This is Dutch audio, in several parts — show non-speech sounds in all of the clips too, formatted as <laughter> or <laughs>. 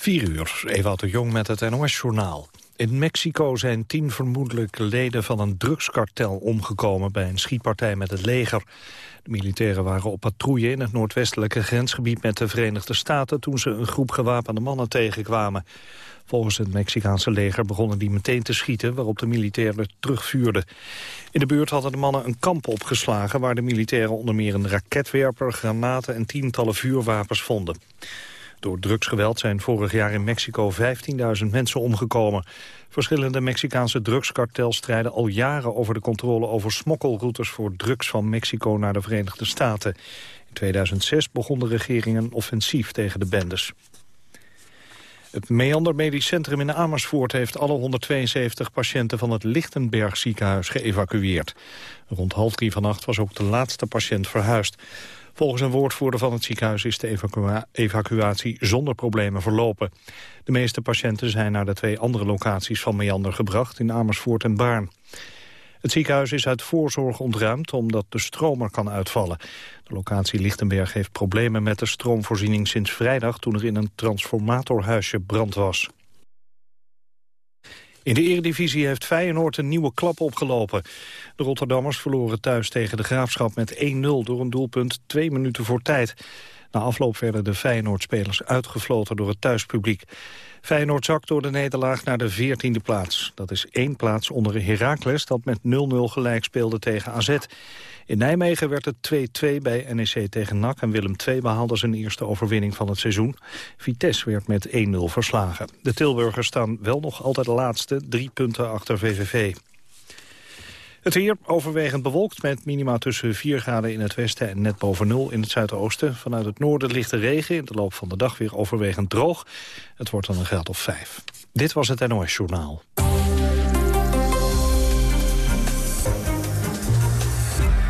4 uur, Ewout de Jong met het NOS-journaal. In Mexico zijn tien vermoedelijke leden van een drugskartel omgekomen bij een schietpartij met het leger. De militairen waren op patrouille in het noordwestelijke grensgebied met de Verenigde Staten toen ze een groep gewapende mannen tegenkwamen. Volgens het Mexicaanse leger begonnen die meteen te schieten waarop de militairen terugvuurden. In de buurt hadden de mannen een kamp opgeslagen waar de militairen onder meer een raketwerper, granaten en tientallen vuurwapens vonden. Door drugsgeweld zijn vorig jaar in Mexico 15.000 mensen omgekomen. Verschillende Mexicaanse drugskartels strijden al jaren over de controle over smokkelroutes voor drugs van Mexico naar de Verenigde Staten. In 2006 begon de regering een offensief tegen de bendes. Het Meander Medisch Centrum in Amersfoort heeft alle 172 patiënten van het Lichtenberg ziekenhuis geëvacueerd. Rond half drie vannacht was ook de laatste patiënt verhuisd. Volgens een woordvoerder van het ziekenhuis is de evacuatie zonder problemen verlopen. De meeste patiënten zijn naar de twee andere locaties van Meander gebracht in Amersfoort en Baarn. Het ziekenhuis is uit voorzorg ontruimd omdat de stroom er kan uitvallen. De locatie Lichtenberg heeft problemen met de stroomvoorziening sinds vrijdag... toen er in een transformatorhuisje brand was. In de eredivisie heeft Feyenoord een nieuwe klap opgelopen. De Rotterdammers verloren thuis tegen de Graafschap met 1-0 door een doelpunt twee minuten voor tijd. Na afloop werden de Feyenoord-spelers uitgefloten door het thuispubliek. Feyenoord zakt door de nederlaag naar de 14e plaats. Dat is één plaats onder Heracles dat met 0-0 gelijk speelde tegen AZ. In Nijmegen werd het 2-2 bij NEC tegen NAC en Willem II behaalde zijn eerste overwinning van het seizoen. Vitesse werd met 1-0 verslagen. De Tilburgers staan wel nog altijd de laatste, drie punten achter VVV. Het weer overwegend bewolkt met minima tussen 4 graden in het westen en net boven 0 in het zuidoosten. Vanuit het noorden ligt de regen, in de loop van de dag weer overwegend droog. Het wordt dan een graad of 5. Dit was het NOS Journaal.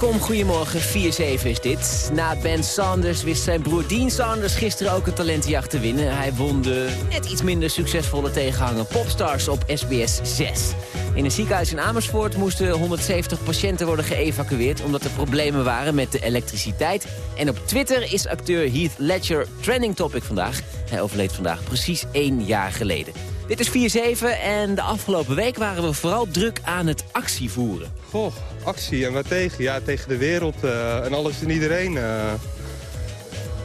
Welkom, goedemorgen. 4-7 is dit. Na Ben Sanders wist zijn broer Dean Sanders gisteren ook een talentenjacht te winnen. Hij won de net iets minder succesvolle tegenhanger Popstars op SBS 6. In een ziekenhuis in Amersfoort moesten 170 patiënten worden geëvacueerd... omdat er problemen waren met de elektriciteit. En op Twitter is acteur Heath Ledger trending topic vandaag. Hij overleed vandaag precies één jaar geleden. Dit is 4-7 en de afgelopen week waren we vooral druk aan het actievoeren. Goh, actie en wat tegen? Ja, tegen de wereld uh, en alles en iedereen. Uh.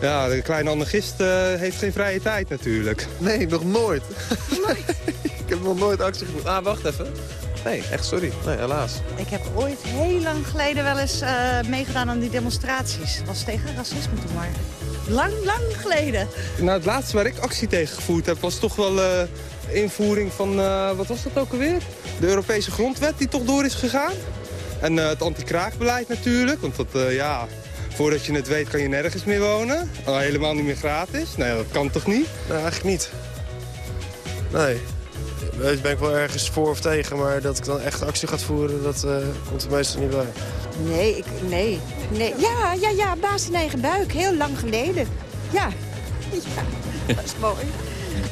Ja, de kleine anarchist uh, heeft geen vrije tijd natuurlijk. Nee, nog nooit. Nee. <laughs> ik heb nog nooit actie gevoerd. Ah, wacht even. Nee, echt sorry. Nee, helaas. Ik heb ooit heel lang geleden wel eens meegedaan aan die demonstraties. Dat was tegen racisme toen maar. Lang, lang geleden. Nou, het laatste waar ik actie tegen gevoerd heb was toch wel invoering van, uh, wat was dat ook alweer? De Europese grondwet die toch door is gegaan. En uh, het anti-kraakbeleid natuurlijk, want dat, uh, ja, voordat je het weet kan je nergens meer wonen. Al helemaal niet meer gratis. Nee, dat kan toch niet? Nee, eigenlijk niet. Nee. Daar ben ik wel ergens voor of tegen, maar dat ik dan echt actie ga voeren, dat komt er meestal niet bij. Nee, ik, nee, nee. Ja, ja, ja, baas in eigen buik. Heel lang geleden. Ja, <laughs> ja, dat is mooi.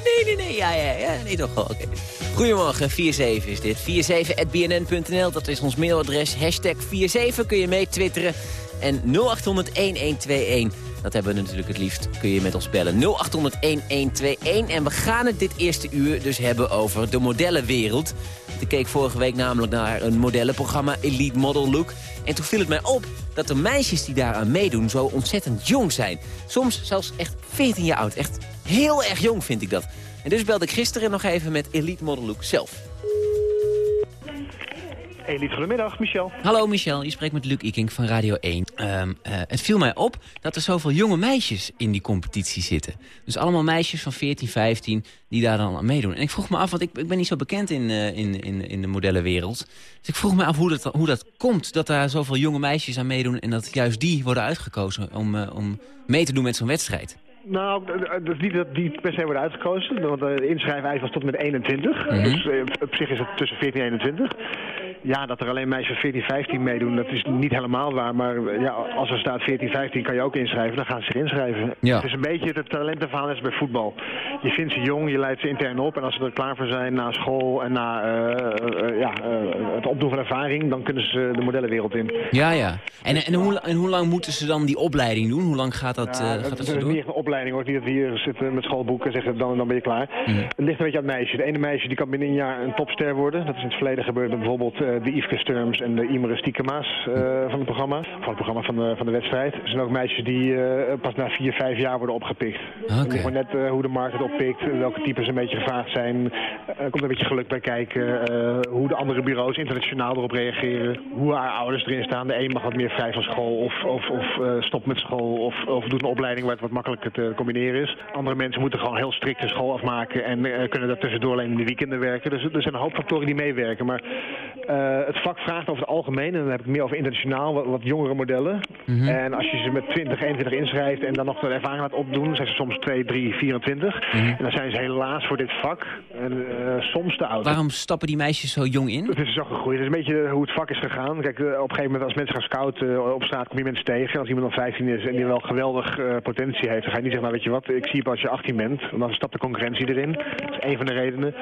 Nee, nee, nee. Ja, ja, ja. Nee, toch wel. Oké. Goedemorgen, 47 is dit. 47.bnn.nl, dat is ons mailadres. Hashtag 47 kun je mee twitteren. En 0800-1121, dat hebben we natuurlijk het liefst, kun je met ons bellen. 0800-1121. En we gaan het dit eerste uur dus hebben over de modellenwereld. Ik keek vorige week namelijk naar een modellenprogramma, Elite Model Look. En toen viel het mij op dat de meisjes die daaraan meedoen zo ontzettend jong zijn. Soms zelfs echt 14 jaar oud. Echt heel erg jong vind ik dat. En dus belde ik gisteren nog even met Elite Model Look zelf. Elite, goedemiddag, Michel. Hallo Michel, je spreekt met Luc Iking van Radio 1. Ehm, eh, het viel mij op dat er zoveel jonge meisjes in die competitie zitten. Dus allemaal meisjes van 14, 15 die daar dan aan meedoen. En ik vroeg me af, want ik, ik ben niet zo bekend in, uh, in, in, in de modellenwereld. Dus ik vroeg me af hoe dat, hoe dat komt dat daar zoveel jonge meisjes aan meedoen... en dat juist die worden uitgekozen om, uh, om mee te doen met zo'n wedstrijd. Nou, dat is niet dat die per se worden uitgekozen. Want de inschrijfijs was tot met 21. Mm -hmm. Dus op zich is het tussen 14 en 21. Ja, dat er alleen meisjes 14, 15 meedoen, dat is niet helemaal waar. Maar ja, als er staat 14, 15 kan je ook inschrijven, dan gaan ze zich inschrijven. Ja. Het is een beetje het talentenverhaal als bij voetbal. Je vindt ze jong, je leidt ze intern op. En als ze er klaar voor zijn na school en na uh, uh, ja, uh, het opdoen van ervaring, dan kunnen ze de modellenwereld in. Ja, ja. En, en, hoe, en hoe lang moeten ze dan die opleiding doen? Hoe lang gaat dat, ja, gaat dat het zo is door? meer een opleiding hoor. Niet dat we hier zitten met schoolboeken en zeggen dan, dan ben je klaar. Mhm. Het ligt een beetje aan het meisje. De ene meisje die kan binnen een jaar een topster worden. Dat is in het verleden gebeurd bijvoorbeeld de Yveske Sturms en de Imre Stiekema's uh, van het programma. Van het programma van de, van de wedstrijd. Er zijn ook meisjes die pas na vier, vijf jaar worden opgepikt. Okay. Gewoon net hoe de markt het oppikt, welke types een beetje gevraagd zijn. Er komt een beetje geluk bij kijken. hoe de andere bureaus internationaal erop reageren. Hoe haar ouders erin staan. De een mag wat meer vrij van school of, of, of stopt met school of, of doet een opleiding waar het wat makkelijker te combineren is. Andere mensen moeten gewoon heel strikt de school afmaken en kunnen daar tussendoor alleen in de weekenden werken. Dus er zijn een hoop factoren die meewerken. Maar het vak vraagt over het algemeen, en dan heb ik meer over internationaal, wat, wat jongere modellen. Mm -hmm. En als je ze met 20, 21 inschrijft en dan nog de ervaring laat opdoen, zijn ze soms 2, 3, 24. Mm -hmm. En dan zijn ze helaas voor dit vak en, uh, soms te oud. Waarom stappen die meisjes zo jong in? Het is zo gegroeid. Het is een beetje hoe het vak is gegaan. Kijk, op een gegeven moment als mensen gaan scouten op straat kom je mensen tegen. En als iemand dan 15 is en die wel geweldig uh, potentie heeft, dan ga je niet zeggen, nou weet je wat, ik zie je als je 18 bent. Want dan stapt de concurrentie erin. Dat is een van de redenen.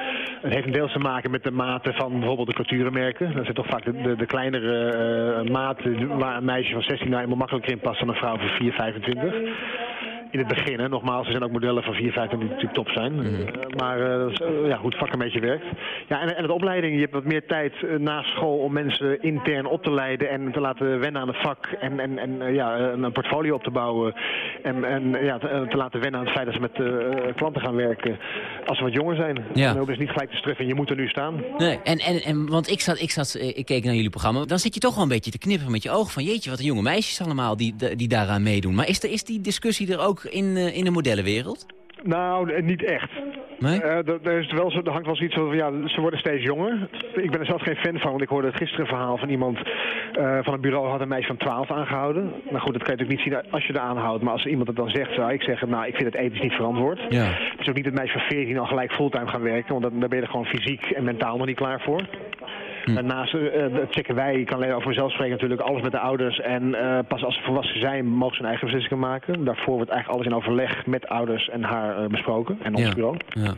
Het heeft een deels te maken met de mate van bijvoorbeeld de culturenmerken. Dat zijn toch vaak de, kleinere uh, maat waar een meisje van 16 nou helemaal makkelijker in past dan een vrouw van 4, 25. In het begin, hè. nogmaals, er zijn ook modellen van 4, 25 die natuurlijk top zijn. Mm. Uh, maar uh, ja, hoe het vak een beetje werkt. Ja, en, en de opleiding, je hebt wat meer tijd na school om mensen intern op te leiden en te laten wennen aan het vak. En, en, en ja, een portfolio op te bouwen. En, en ja, te, te, laten wennen aan het feit dat ze met klanten gaan werken als ze wat jonger zijn. Ja. En ook dus niet gelijk te struffen, je moet er nu staan. Nee, en, en, en want ik zat, ik zat, ik keek naar jullie programma, dan zit je toch wel een beetje te knippen met je ogen van jeetje, wat een jonge meisjes allemaal die, die daaraan meedoen. Maar is, er, is die discussie er ook in, in de modellenwereld? Nou, niet echt. Nee? Uh, er, is wel zo, er hangt wel zoiets van, ja, ze worden steeds jonger. Ik ben er zelf geen fan van, want ik hoorde het gisteren verhaal van iemand uh, van een bureau had een meisje van 12 aangehouden. Nou goed, dat kan je natuurlijk niet zien als je er aanhoudt. Maar als iemand het dan zegt, zou ik zeggen, nou, ik vind het ethisch niet verantwoord. Ja. Het is ook niet dat meisje van 14 al gelijk fulltime gaan werken, want dan, dan ben je er gewoon fysiek en mentaal nog niet klaar voor. Hm. Daarnaast uh, dat checken wij, ik kan alleen over mezelf spreken natuurlijk, alles met de ouders. En pas als ze volwassen zijn, mogen ze hun eigen beslissingen maken. Daarvoor wordt eigenlijk alles in overleg met ouders en haar besproken en ons ja. bureau. Ja.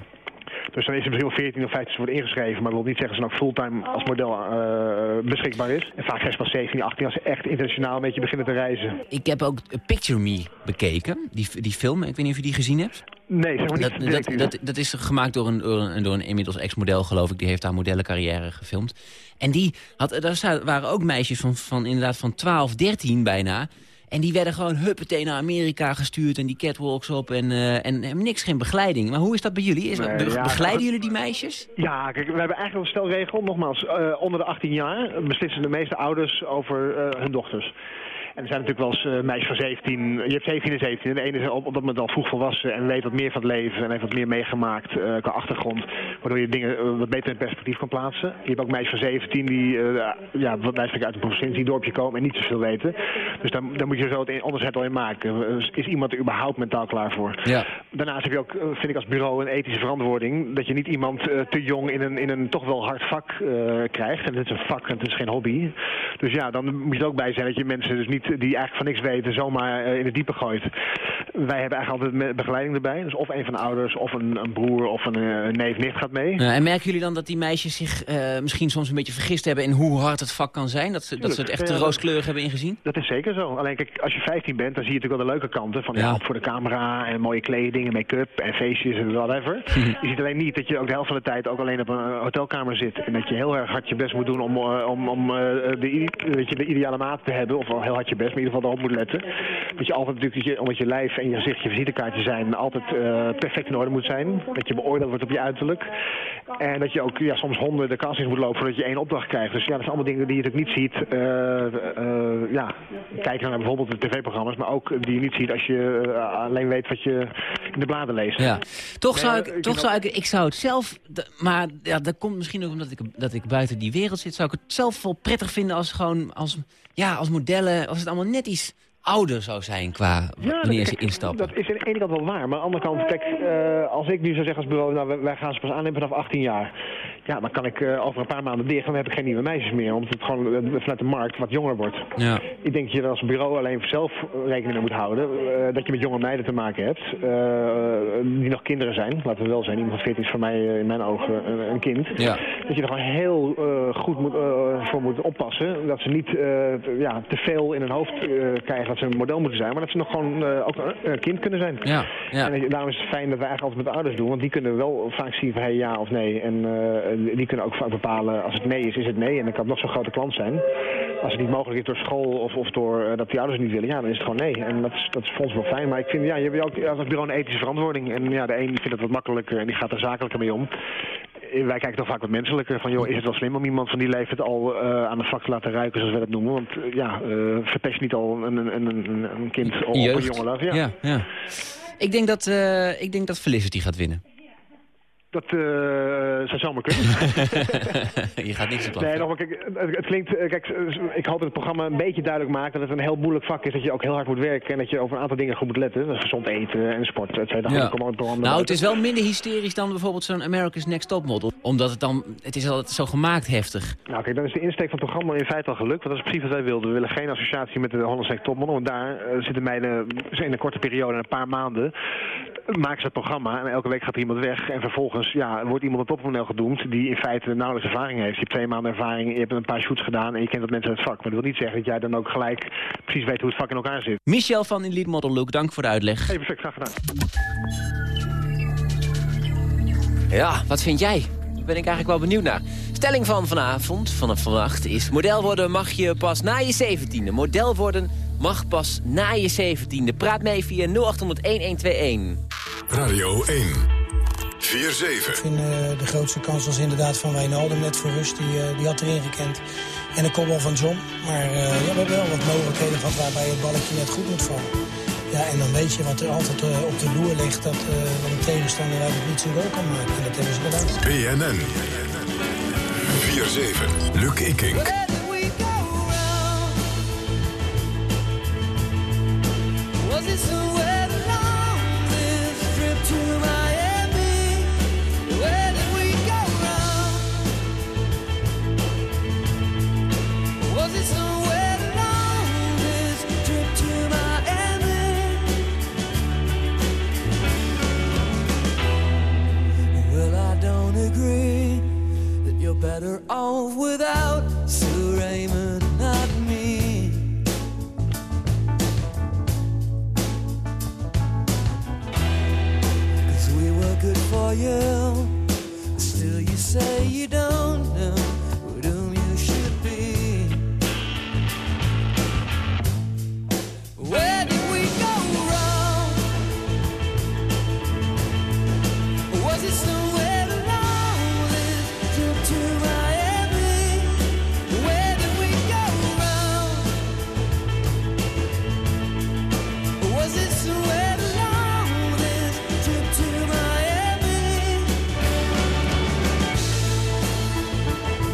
Dus dan is er misschien wel 14 of 15 worden ingeschreven, maar dat wil niet zeggen dat ze ook fulltime als model uh, beschikbaar is. En vaak zijn ze pas 17, 18 als ze echt internationaal een beetje beginnen te reizen. Ik heb ook Picture Me bekeken, die, die film. Ik weet niet of je die gezien hebt. Nee, zeg maar dat, niet. Dat, dat, dat, is gemaakt door een, door een, door een inmiddels ex-model, geloof ik. Die heeft haar modellencarrière gefilmd. En die had, daar waren ook meisjes van, van inderdaad van 12, 13 bijna. En die werden gewoon huppatee naar Amerika gestuurd en die catwalks op en, uh, en, en niks, geen begeleiding. Maar hoe is dat bij jullie? Is, Nee, be- ja, begeleiden jullie die meisjes? Ja, kijk, we hebben eigenlijk een stelregel. Nogmaals, eh, onder de 18 jaar beslissen de meeste ouders over eh, hun dochters. En er zijn natuurlijk wel eens eh, meisjes van 17. Je hebt 17 en 17. En de ene is op, op dat moment al vroeg volwassen en weet wat meer van het leven. En heeft wat meer meegemaakt eh, qua achtergrond. Waardoor je dingen eh, wat beter in perspectief kan plaatsen. Je hebt ook meisjes van 17 die ja, wat wijselijk uit een provinciedorpje komen en niet zoveel weten. Dus daar, daar moet je zo het onderscheid al in maken. Is iemand er überhaupt mentaal klaar voor? Ja. Daarnaast heb je ook, vind ik als bureau, een ethische verantwoording. Dat je niet iemand te jong in een, in een toch wel hard vak krijgt. En het is een vak en het is geen hobby. Dus ja, dan moet je er ook bij zijn dat je mensen dus niet, die eigenlijk van niks weten zomaar eh, in het diepe gooit. Wij hebben eigenlijk altijd begeleiding erbij. Dus of een van de ouders of een, een broer of een eh, neef, nicht gaat mee. Ja, en merken jullie dan dat die meisjes zich eh, misschien soms een beetje vergist hebben... in hoe hard het vak kan zijn? Dat ze, dat ze het echt te Ja, rooskleurig hebben ingezien? Dat is zeker zo. Alleen kijk, als je 15 bent, dan zie je natuurlijk wel de leuke kanten. Van ja, voor de camera en mooie kleding en make-up en feestjes en whatever. <laughs> je ziet alleen niet dat je ook de helft van de tijd ook alleen op een hotelkamer zit. En dat je heel erg hard je best moet doen om, om, om de, weet je, de ideale maat te hebben. Of wel heel hard je best, maar in ieder geval erop moet letten. Dat je altijd natuurlijk, omdat je lijf en je gezicht, je visitekaartje zijn, altijd eh, perfect in orde moet zijn. Dat je beoordeeld wordt op je uiterlijk. En dat je ook ja, soms honderden castings moet lopen voordat je één opdracht krijgt. Dus ja, dat zijn allemaal dingen die je natuurlijk niet ziet. eh, eh, ja, kijken naar bijvoorbeeld de tv-programma's, maar ook die je niet ziet als je alleen weet wat je in de bladen leest. Ja. Toch zou Nee, ik, toch zou ik, ik zou het zelf, maar ja, dat komt misschien ook omdat ik, dat ik buiten die wereld zit, zou ik het zelf wel prettig vinden als gewoon, als, ja, als modellen, als het allemaal net iets ouder zou zijn qua wanneer ze instappen. Dat is aan de ene kant wel waar. Maar aan de andere kant, kijk, eh, als ik nu zou zeggen als bureau, nou, wij- wij gaan ze pas aannemen vanaf 18 jaar. Ja, dan kan ik eh, over een paar maanden dicht, dan heb ik geen nieuwe meisjes meer. Omdat het gewoon eh, vanuit de markt wat jonger wordt. Ja. Ik denk dat je er als bureau alleen zelf rekening mee moet houden. eh, dat je met jonge meiden te maken hebt. eh, die nog kinderen zijn. Laten we wel zijn. Iemand van 14 is voor mij eh, in mijn ogen een, een kind. Ja. Dat je er gewoon heel eh, goed moet, eh, voor moet oppassen. Dat ze niet eh, te- ja, te veel in hun hoofd eh, krijgen dat ze een model moeten zijn. Maar dat ze nog gewoon eh, ook een, kind kunnen zijn. Ja, ja. En daarom is het fijn dat we eigenlijk altijd met de ouders doen. Want die kunnen wel vaak zien van hey, ja of nee. En eh, die kunnen ook vaak bepalen als het nee is, is het nee. En dan kan het nog zo'n grote klant zijn. Als het niet mogelijk is door school of, of door eh, dat die ouders het niet willen, ja, dan is het gewoon nee. En dat is, dat is voor ons wel fijn. Maar ik vind, ja, je hebt ook als bureau een ethische verantwoording. En ja, de een vindt het wat makkelijker en die gaat er zakelijker mee om. Eh, Wij kijken toch vaak wat menselijker. Van, joh, is het wel slim om iemand van die leeftijd al eh, aan het vak te laten ruiken, zoals we dat noemen? Want eh, ja, eh, verpest niet al een, een, een, een, kind op een jongen af. Ja. Ja, ja. Ik denk dat, eh ik denk dat Felicity gaat winnen. Dat eh, zou zomaar kunnen. <laughs> Je gaat niks op. Nee, nog, maar kijk, het, het klinkt, eh, kijk, ik hoop dat het programma een beetje duidelijk maakt dat het een heel moeilijk vak is. Dat je ook heel hard moet werken en dat je over een aantal dingen goed moet letten. Gezond eten en sport, et cetera. Ja. Nou, het is wel minder hysterisch dan bijvoorbeeld zo'n America's Next Top Model. Omdat het dan, het is altijd zo gemaakt heftig. Nou, kijk, dan is de insteek van het programma in feite al gelukt. Want dat is precies wat wij wilden. We willen geen associatie met de Hollandse Topmodel. Want daar eh, zitten meiden in een korte periode, een paar maanden, maken ze het programma. En elke week gaat er iemand weg. En vervolgens ja, wordt iemand een topmodel gedoemd die in feite nauwelijks ervaring heeft. Je hebt twee maanden ervaring, je hebt een paar shoots gedaan en je kent wat mensen uit het vak. Maar dat wil niet zeggen dat jij dan ook gelijk precies weet hoe het vak in elkaar zit. Michel van Elite Model Look, dank voor de uitleg. Hey, perfect, graag gedaan. Ja, wat vind jij? Daar ben ik eigenlijk wel benieuwd naar. Stelling van vanavond, vanaf vannacht, is... model worden mag je pas na je zeventiende. Model worden mag pas na je zeventiende. Praat mee via 0800-1121. Radio 1. 4-7. Ik vind eh, de grootste kans was inderdaad van Wijnaldum net voor rust. Die, eh, die had erin gekend. En de kopbal van John. Maar eh, ja, we hebben wel wat mogelijkheden gehad waarbij het balletje net goed moet vallen. Ja, en dan weet je wat er altijd op de loer ligt. Dat, eh dat een tegenstander eigenlijk niet zijn goal kan maken. En dat hebben ze gedaan. BNN. 4-7. Luc Ikink. Was it somewhere along this trip to Miami? Better off without Sir Raymond, not me. Cause we were good for you. Still, you say you don't know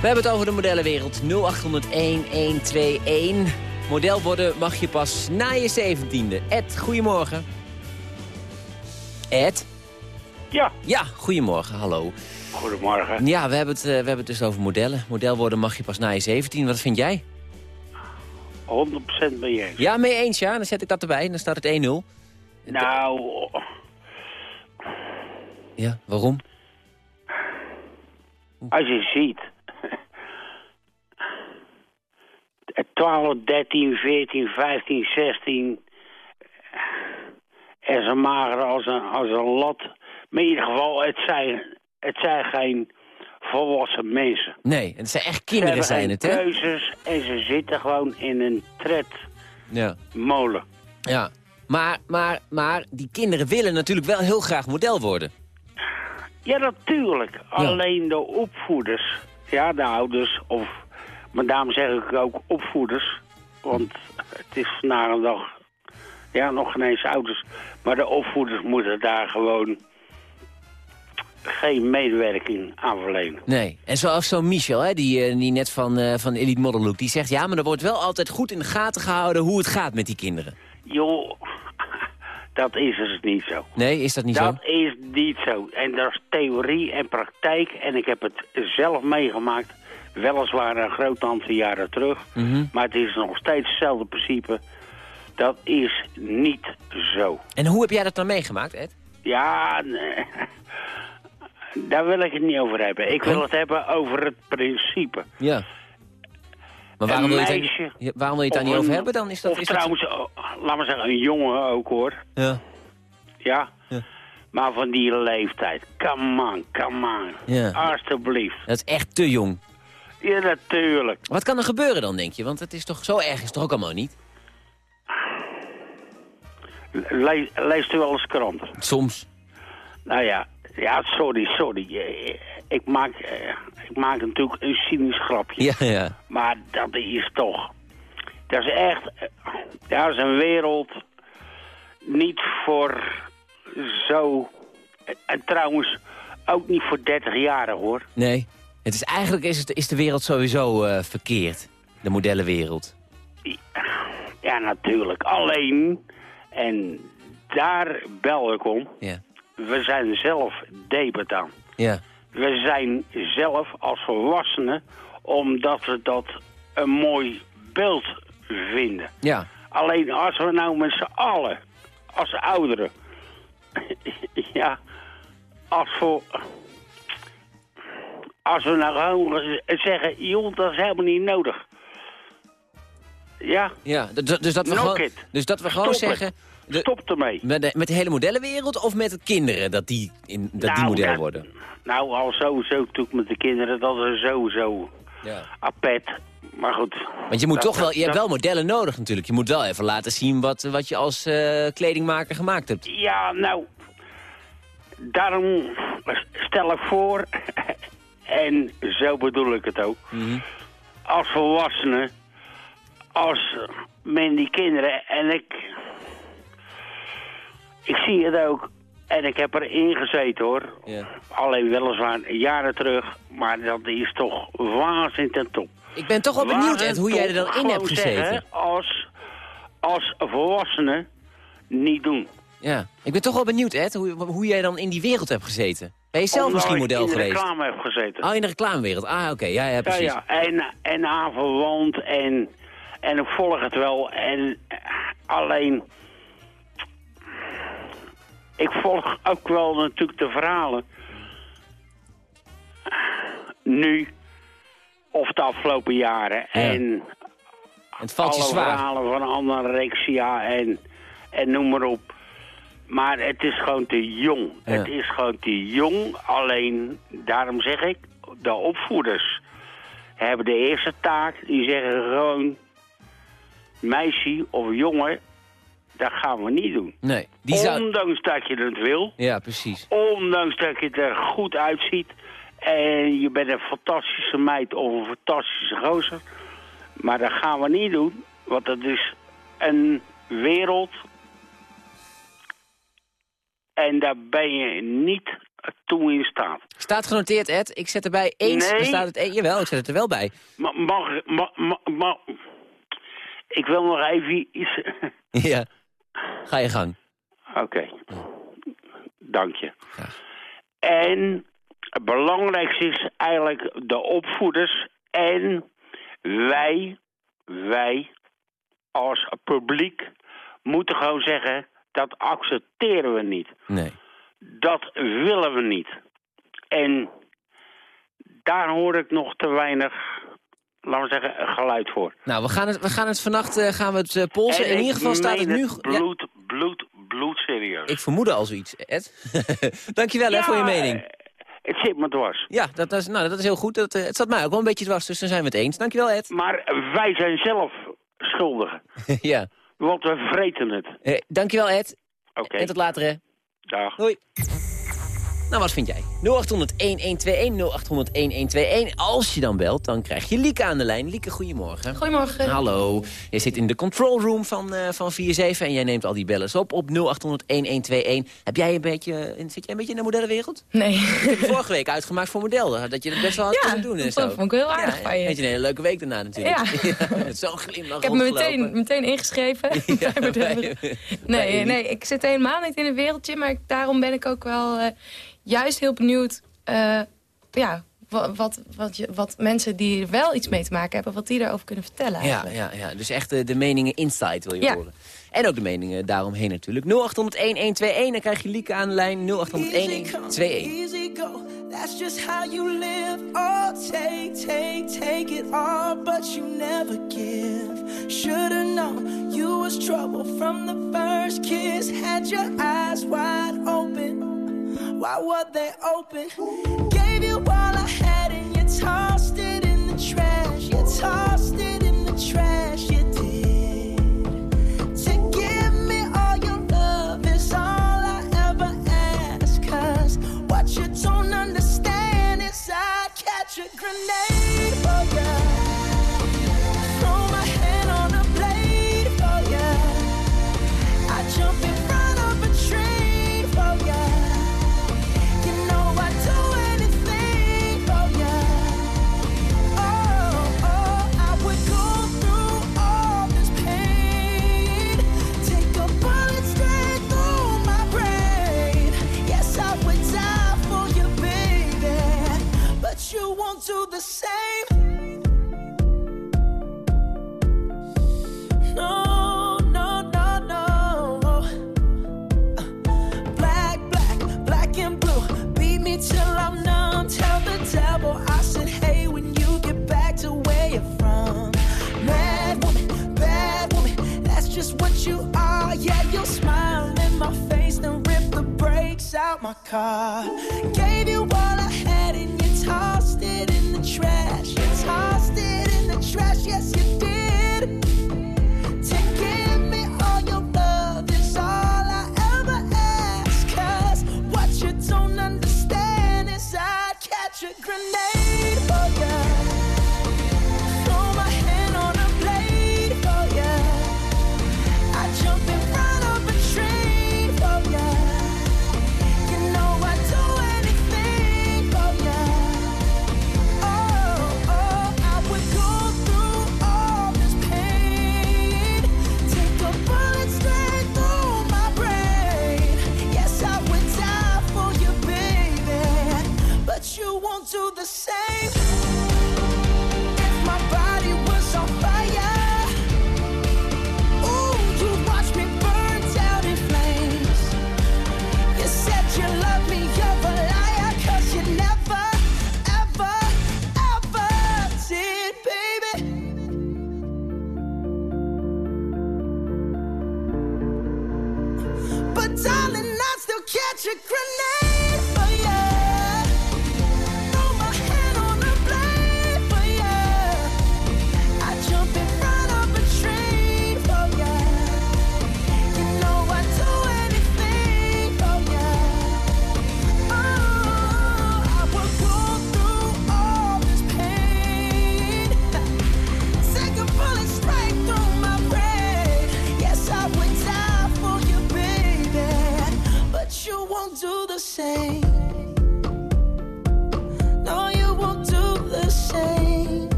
We hebben het over de modellenwereld. 0800-1121. Model worden mag je pas na je zeventiende. Ed, goedemorgen. Ed? Ja. Ja, goedemorgen, hallo. Goedemorgen. Ja, we hebben, het, eh, we hebben het dus over modellen. Model worden mag je pas na je 17. Wat vind jij? 100% mee eens. Ja, mee eens, ja. Dan zet ik dat erbij. Dan staat het 1-0. Nou, Ja, waarom? als je ziet... 12, 13, 14, 15, 16... En zo mager als een, als een lat. Maar in ieder geval, het zijn, het zijn geen volwassen mensen. Nee, het zijn echt kinderen zijn het, hè? keuzes en ze zitten gewoon in een tred Ja. molen. Ja. Maar, maar, maar die kinderen willen natuurlijk wel heel graag model worden. Ja, natuurlijk. Alleen de opvoeders, ja, de ouders, of... Maar daarom zeg ik ook opvoeders. Want het is vandaag een dag... Ja, nog geen eens ouders. Maar de opvoeders moeten daar gewoon... geen medewerking aan verlenen. Nee. En zoals zo'n Michel, hè, die, eh, die net van, eh, van Elite Model Look, die zegt... ja, maar er wordt wel altijd goed in de gaten gehouden hoe het gaat met die kinderen. Joh, dat is dus niet zo. Nee, is dat niet dat zo? is niet zo. En dat is theorie en praktijk. En ik heb het zelf meegemaakt. Weliswaar een groot aantal jaren terug. Mhm. Maar het is nog steeds hetzelfde principe. Dat is niet zo. En hoe heb jij dat dan meegemaakt, Ed? Ja, nee. daar wil ik het niet over hebben. Ik wil het hebben over het principe. Ja. Maar waarom Een wil je het, meisje waarom wil je het daar niet over een- hebben dan? Is dat, of is dat... trouwens, oh, laat maar zeggen, een jongen ook hoor. Ja. Ja. Ja. Maar van die leeftijd. Come on, come on. Ja. Alsjeblieft. Dat is echt te jong. Ja, natuurlijk. Wat kan er gebeuren dan, denk je? Want het is toch zo erg is het toch ook allemaal niet? Le leest u wel eens kranten? Soms. Nou ja, ja, sorry, sorry. Eh, Ik maak, eh, ik maak natuurlijk een cynisch grapje. Ja, ja. Maar dat is toch... Dat is echt... eh, Dat is een wereld niet voor zo... En trouwens ook niet voor 30 jaren hoor. Nee. Het is, eigenlijk is, het, is de wereld sowieso eh, verkeerd. De modellenwereld. Ja, natuurlijk. Alleen, en daar bel ik om, Ja. we zijn zelf debutant. Ja. We zijn zelf als volwassenen, omdat we dat een mooi beeld vinden. Ja. Alleen als we nou met z'n allen, als ouderen, <laughs> ja, als voor... Als we nou gewoon zeggen, joh, dat is helemaal niet nodig. Ja, Ja, d- d- dus dat we gewoon, dus dat we gewoon Stop zeggen... de- stop ermee. met, de, met de hele modellenwereld of met de kinderen dat die, in, dat die Nou, model dat- worden? Nou, al sowieso natuurlijk met de kinderen, dat is sowieso Ja. apet. Maar goed. Want je moet Dat- toch wel, je hebt wel modellen nodig natuurlijk. Je moet wel even laten zien wat, wat je als eh, kledingmaker gemaakt hebt. Ja, nou, daarom stel ik voor, en zo bedoel ik het ook, Mhm. als volwassenen, als men die kinderen, en ik, ik zie het ook, en ik heb erin gezeten hoor, Ja. alleen weliswaar jaren terug, maar dat is toch waanzin ten top. Ik ben toch wel benieuwd, Ed, hoe jij er dan in hebt gezeten. zeggen, als, als volwassenen niet doen. Ja, ik ben toch wel benieuwd, Ed, hoe, hoe jij dan in die wereld hebt gezeten. Ben je zelf Omdat misschien model in de geweest? reclame heb gezeten. Oh, in de reclamewereld. Ah, oké. Ja, ja, Ja, precies. ja. En, en aanverwant en, en ik volg het wel. En alleen... Ik volg ook wel natuurlijk de verhalen. Nu. Of de afgelopen jaren. En Het valt je alle zwaar. verhalen van anorexia en, en noem maar op. Maar het is gewoon te jong. Ja. Het is gewoon te jong. Alleen, daarom zeg ik, de opvoeders hebben de eerste taak. Die zeggen gewoon, meisje of jongen, dat gaan we niet doen. Nee, die zou... Ondanks dat je het wil. Ja, precies. Ondanks dat je er goed uitziet. En je bent een fantastische meid of een fantastische gozer. Maar dat gaan we niet doen. Want het is een wereld. En daar ben je niet toe in staat. Staat genoteerd, Ed. Ik zet erbij eens. Nee. Er staat het een... Jawel, ik zet het er wel bij. Ma- Mag, mag, mag, mag- ik wil nog even iets... <laughs> ja. Ga je gang. Oké. Dank je. En het belangrijkste is eigenlijk de opvoeders en wij, wij als publiek moeten gewoon zeggen, dat accepteren we niet. Nee. Dat willen we niet. En daar hoor ik nog te weinig, laten we zeggen, geluid voor. Nou, we gaan het, we gaan het vannacht eh, gaan we het eh, polsen. En In ieder geval staat het nu... het Ja, bloed, bloed, bloed serieus. ik vermoedde al zoiets, Ed. <laughs> Dankjewel hè, voor je mening. eh, Het zit me dwars. Ja, dat is, nou, dat is heel goed. Dat, eh, het zat mij ook wel een beetje dwars, dus dan zijn we het eens. Dankjewel, Ed. Maar wij zijn zelf schuldigen. <laughs> ja. Want we vreten het. Eh, dankjewel Ed. Oké. En tot later hè. Dag. Hoi. Nou, wat vind jij? 0800-1121, 0800-1121. Als je dan belt, dan krijg je Lieke aan de lijn. Lieke, goedemorgen. Goedemorgen. Hallo. Je zit in de control room van, eh van 47 en jij neemt al die bellers op op 0800-1121. Heb jij een beetje, zit jij een beetje in de modellenwereld? Nee. Ik heb je vorige week uitgemaakt voor model. Dat je het best wel had Ja, kunnen doen en dat zo. vond ik heel aardig ja, van je. Had je een hele leuke week daarna natuurlijk. <laughs> Ja. met zo'n glimlach Ik heb me meteen, meteen ingeschreven. <laughs> <laughs> bij modellen. bij nee, nee, ik zit helemaal niet in het wereldje. Maar ik- daarom ben ik ook wel eh, juist heel benieuwd... eh, ja, wa- wat, wat, je, wat mensen die er wel iets mee te maken hebben... wat die daarover kunnen vertellen Ja, eigenlijk. ja, ja, dus echt eh, de meningen inside wil je Ja. horen. En ook de meningen daaromheen natuurlijk. 0800-1121, dan krijg je Lieke aan de lijn 0800-1121. Easy go, that's just how you live. Oh, take, take, take it all, but you never give. Should've known you was trouble from the first kiss. Had your eyes wide open. Why were they open? Gave you all I had and you tossed it in the trash. You tossed my. Gave you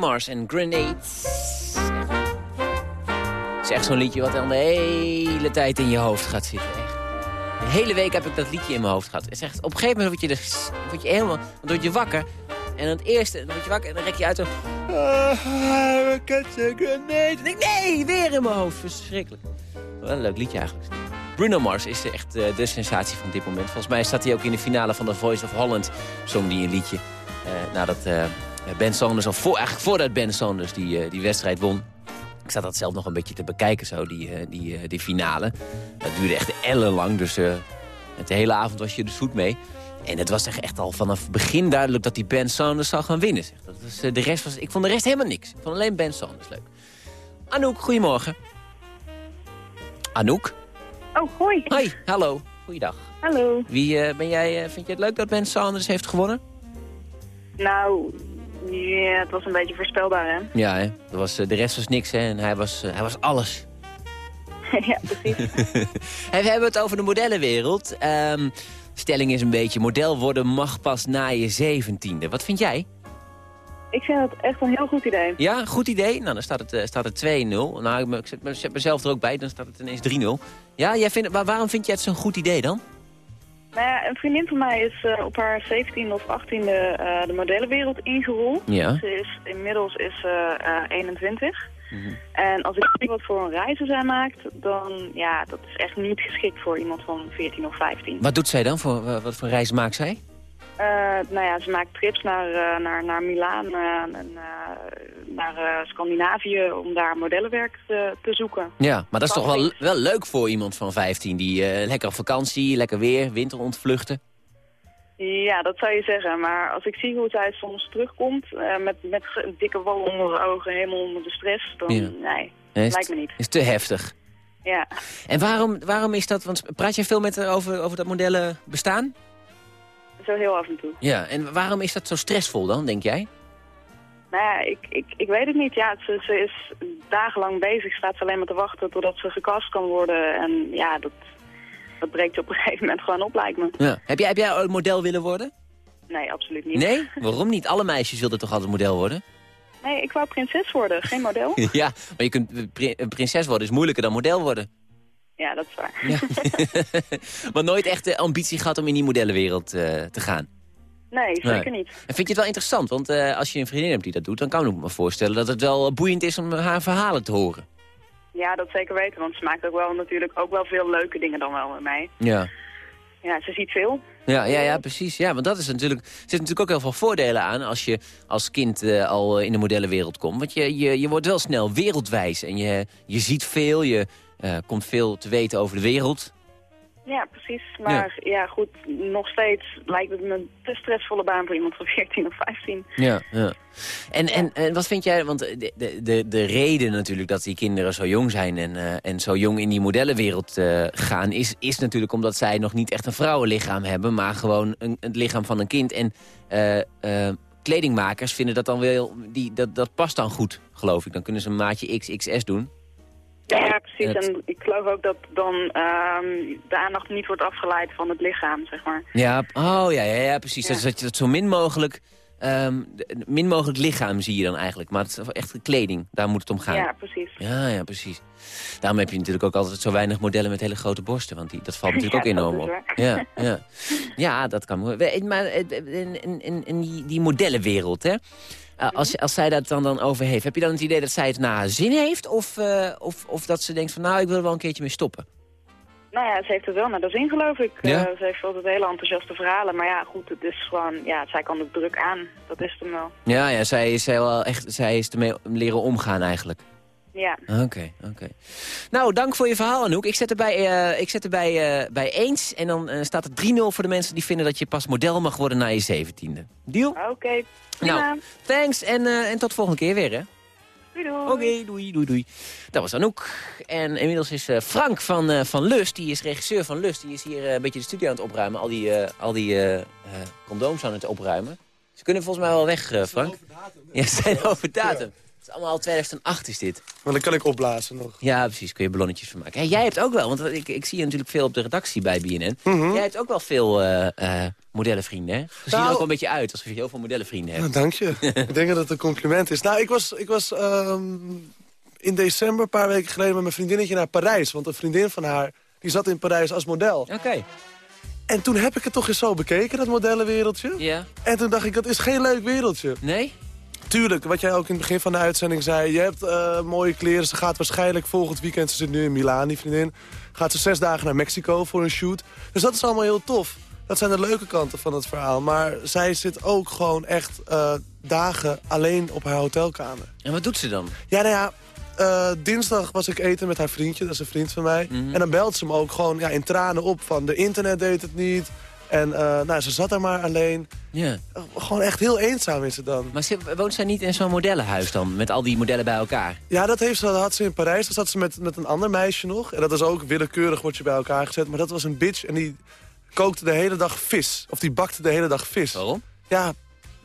Mars en Grenades. Het is echt zo'n liedje wat dan de hele tijd in je hoofd gaat zitten. Echt. De hele week heb ik dat liedje in mijn hoofd gehad. Het is echt, op een gegeven moment word je, er, word je helemaal dan word je wakker. En dan het eerste, word je wakker en dan rek je uit. Ah, catch a grenade. En ik, nee, weer in mijn hoofd. Verschrikkelijk. Wel een leuk liedje eigenlijk. Bruno Mars is echt eh, de sensatie van dit moment. Volgens mij staat hij ook in de finale van The Voice of Holland. Zong die een liedje. eh, nadat eh, Ben Saunders, of voor, eigenlijk voordat Ben Saunders die, eh, die wedstrijd won. Ik zat dat zelf nog een beetje te bekijken, zo, die, eh, die, eh, die finale. Dat duurde echt ellenlang, dus uh, de hele avond was je er zoet mee. En het was echt al vanaf het begin duidelijk dat die Ben Sanders zou gaan winnen. Zeg. Dat was, de rest was, ik vond de rest helemaal niks. Ik vond alleen Ben Sanders leuk. Anouk, goedemorgen. Anouk? Oh, hoi. Hoi, hallo. Goeiedag. Hallo. Wie ben jij, vind je het leuk dat Ben Sanders heeft gewonnen? Nou, ja, het was een beetje voorspelbaar, hè? Ja, hè? Dat was, de rest was niks, hè? En hij was, hij was alles. <laughs> ja, precies. <laughs> we hebben het over de modellenwereld. Um, stelling is een beetje, model worden mag pas na je zeventiende. Wat vind jij? Ik vind het echt een heel goed idee. Ja, goed idee. Nou, dan staat het, uh, staat het 2-0. Nou, ik zet, zet mezelf er ook bij, dan staat het ineens 3-0. Ja, jij vindt, maar waarom vind jij het zo'n goed idee dan? Nou ja, een vriendin van mij is uh, op haar 17e of 18e uh, de modellenwereld ingerold. Ja. Ze is, inmiddels is ze 21. Mm -hmm. En als ik zie wat voor een reizen zij maakt, dan ja, dat is echt niet geschikt voor iemand van 14 of 15. Wat doet zij dan? Voor, wat voor reizen maakt zij? Uh, nou ja, ze maakt trips naar, uh, naar, naar Milaan en naar Scandinavië om daar modellenwerk te, te, zoeken. Ja, maar dat is toch wel, wel leuk voor iemand van 15 die lekker op vakantie, lekker weer, winter ontvluchten? Ja, dat zou je zeggen. Maar als ik zie hoe zij soms terugkomt, met, met dikke wol onder de ogen, helemaal onder de stress, dan ja. nee, nee lijkt me niet. is te heftig. Ja. En waarom, waarom is dat, want praat je veel met haar over, over dat modellen bestaan? Zo heel af en toe. Ja, en waarom is dat zo stressvol dan, denk jij? Nou ja, ik, ik, ik weet het niet. Ja, ze, ze is dagenlang bezig, staat ze alleen maar te wachten totdat ze gecast kan worden. En ja, dat, dat breekt je op een <laughs> gegeven moment gewoon op, lijkt me. Ja. Heb, jij, heb jij ooit model willen worden? Nee, absoluut niet. Nee? <laughs> Waarom niet? Alle meisjes wilden toch altijd model worden? Nee, ik wou prinses worden, geen model. <laughs> ja, maar je kunt een prinses worden is moeilijker dan model worden. Ja, dat is waar. Ja. <laughs> maar nooit echt de ambitie gehad om in die modellenwereld uh, te gaan? Nee, zeker nee. niet. En vind je het wel interessant? Want uh, als je een vriendin hebt die dat doet, dan kan ik me voorstellen dat het wel boeiend is om haar verhalen te horen. Ja, dat zeker weten, want ze maakt ook wel natuurlijk ook wel veel leuke dingen dan wel met mij. Ja. Ja, ze ziet veel. Ja, ja, ja, precies. Ja, want dat is natuurlijk, er zitten natuurlijk ook heel veel voordelen aan als je als kind uh, al in de modellenwereld komt. Want je, je, je wordt wel snel wereldwijs en je, je ziet veel, je uh, komt veel te weten over de wereld. Ja, precies. Maar ja. ja. goed, nog steeds lijkt het me een te stressvolle baan voor iemand van 14 of 15. Ja, ja. En, ja. en, en wat vind jij, want de, de, de reden natuurlijk dat die kinderen zo jong zijn en, uh, en zo jong in die modellenwereld uh, gaan, is, is natuurlijk omdat zij nog niet echt een vrouwenlichaam hebben, maar gewoon een, het lichaam van een kind. En uh, kledingmakers vinden dat dan wel, die, dat, dat past dan goed, geloof ik. Dan kunnen ze een maatje XXS doen. Ja, precies. Het... En ik geloof ook dat dan um, de aandacht niet wordt afgeleid van het lichaam, zeg maar. Ja, oh ja, ja, ja precies. Ja. Dat, dat zo min mogelijk, um, min mogelijk lichaam zie je dan eigenlijk. Maar het is echt kleding, daar moet het om gaan. Ja, precies. Ja, ja, precies. Daarom heb je natuurlijk ook altijd zo weinig modellen met hele grote borsten. Want die, dat valt <laughs> natuurlijk ja, ook enorm op. Ja, ja. ja, dat kan. Maar in, in, in die, die modellenwereld, hè. Uh, als, als zij dat dan, dan over heeft, heb je dan het idee dat zij het naar haar zin heeft? Of, uh, of, of dat ze denkt van nou, ik wil er wel een keertje mee stoppen? Nou ja, ze heeft het wel naar de zin, geloof ik. Ja? Uh, ze heeft altijd hele enthousiaste verhalen. Maar ja, goed, het is gewoon... Ja, zij kan de druk aan. Dat is hem wel. Ja, ja zij, is wel echt, zij is ermee leren omgaan eigenlijk. Ja. Oké, okay, oké. Okay. Nou, dank voor je verhaal, Anouk. Ik zet erbij, uh, ik zet erbij uh, bij eens. En dan uh, staat het 3-0 voor de mensen die vinden dat je pas model mag worden na je zeventiende. Deal? Oké, okay. Nou, thanks en, en tot de volgende keer weer, hè? Doei, doei. Oké, okay, doei, doei, doei. Dat was Anouk. En inmiddels is Frank van, van Lust, die is regisseur van Lust... die is hier een beetje de studio aan het opruimen. Al die, al die condooms aan het opruimen. Ze kunnen volgens mij wel weg, Frank. Ja, ze zijn over datum. Het is allemaal al 2008 is dit. Maar dan kan ik opblazen nog. Ja, precies. Kun je ballonnetjes van maken. Hey, jij hebt ook wel, want ik, ik zie je natuurlijk veel op de redactie bij BNN. Mm -hmm. Jij hebt ook wel veel uh, uh, modellenvrienden, hè? Ze nou, zien er ook wel een beetje uit alsof je heel veel modellenvrienden hebt. Nou, dank je. <laughs> ik denk dat het een compliment is. Nou, ik was, ik was um, in december, een paar weken geleden, met mijn vriendinnetje naar Parijs. Want een vriendin van haar, die zat in Parijs als model. Oké. Okay. En toen heb ik het toch eens zo bekeken, dat modellenwereldje. Ja. En toen dacht ik, dat is geen leuk wereldje. Nee? Tuurlijk, wat jij ook in het begin van de uitzending zei. Je hebt uh, mooie kleren. Ze gaat waarschijnlijk volgend weekend, ze zit nu in Milaan, die vriendin. Gaat ze zes dagen naar Mexico voor een shoot. Dus dat is allemaal heel tof. Dat zijn de leuke kanten van het verhaal. Maar zij zit ook gewoon echt uh, dagen alleen op haar hotelkamer. En wat doet ze dan? Ja, nou ja, eh, dinsdag was ik eten met haar vriendje, dat is een vriend van mij. En dan belt ze me ook gewoon ja, in tranen op van de internet deed het niet. En eh, nou, ze zat daar maar alleen. Ja. Gewoon echt heel eenzaam is ze dan. Maar ze, woont zij niet in zo'n modellenhuis dan, met al die modellen bij elkaar? Ja, dat, heeft ze, dat had ze in Parijs. Daar zat ze met, met een ander meisje nog. En dat is ook willekeurig, wordt je bij elkaar gezet. Maar dat was een bitch en die kookte de hele dag vis. Of die bakte de hele dag vis. Waarom? Ja,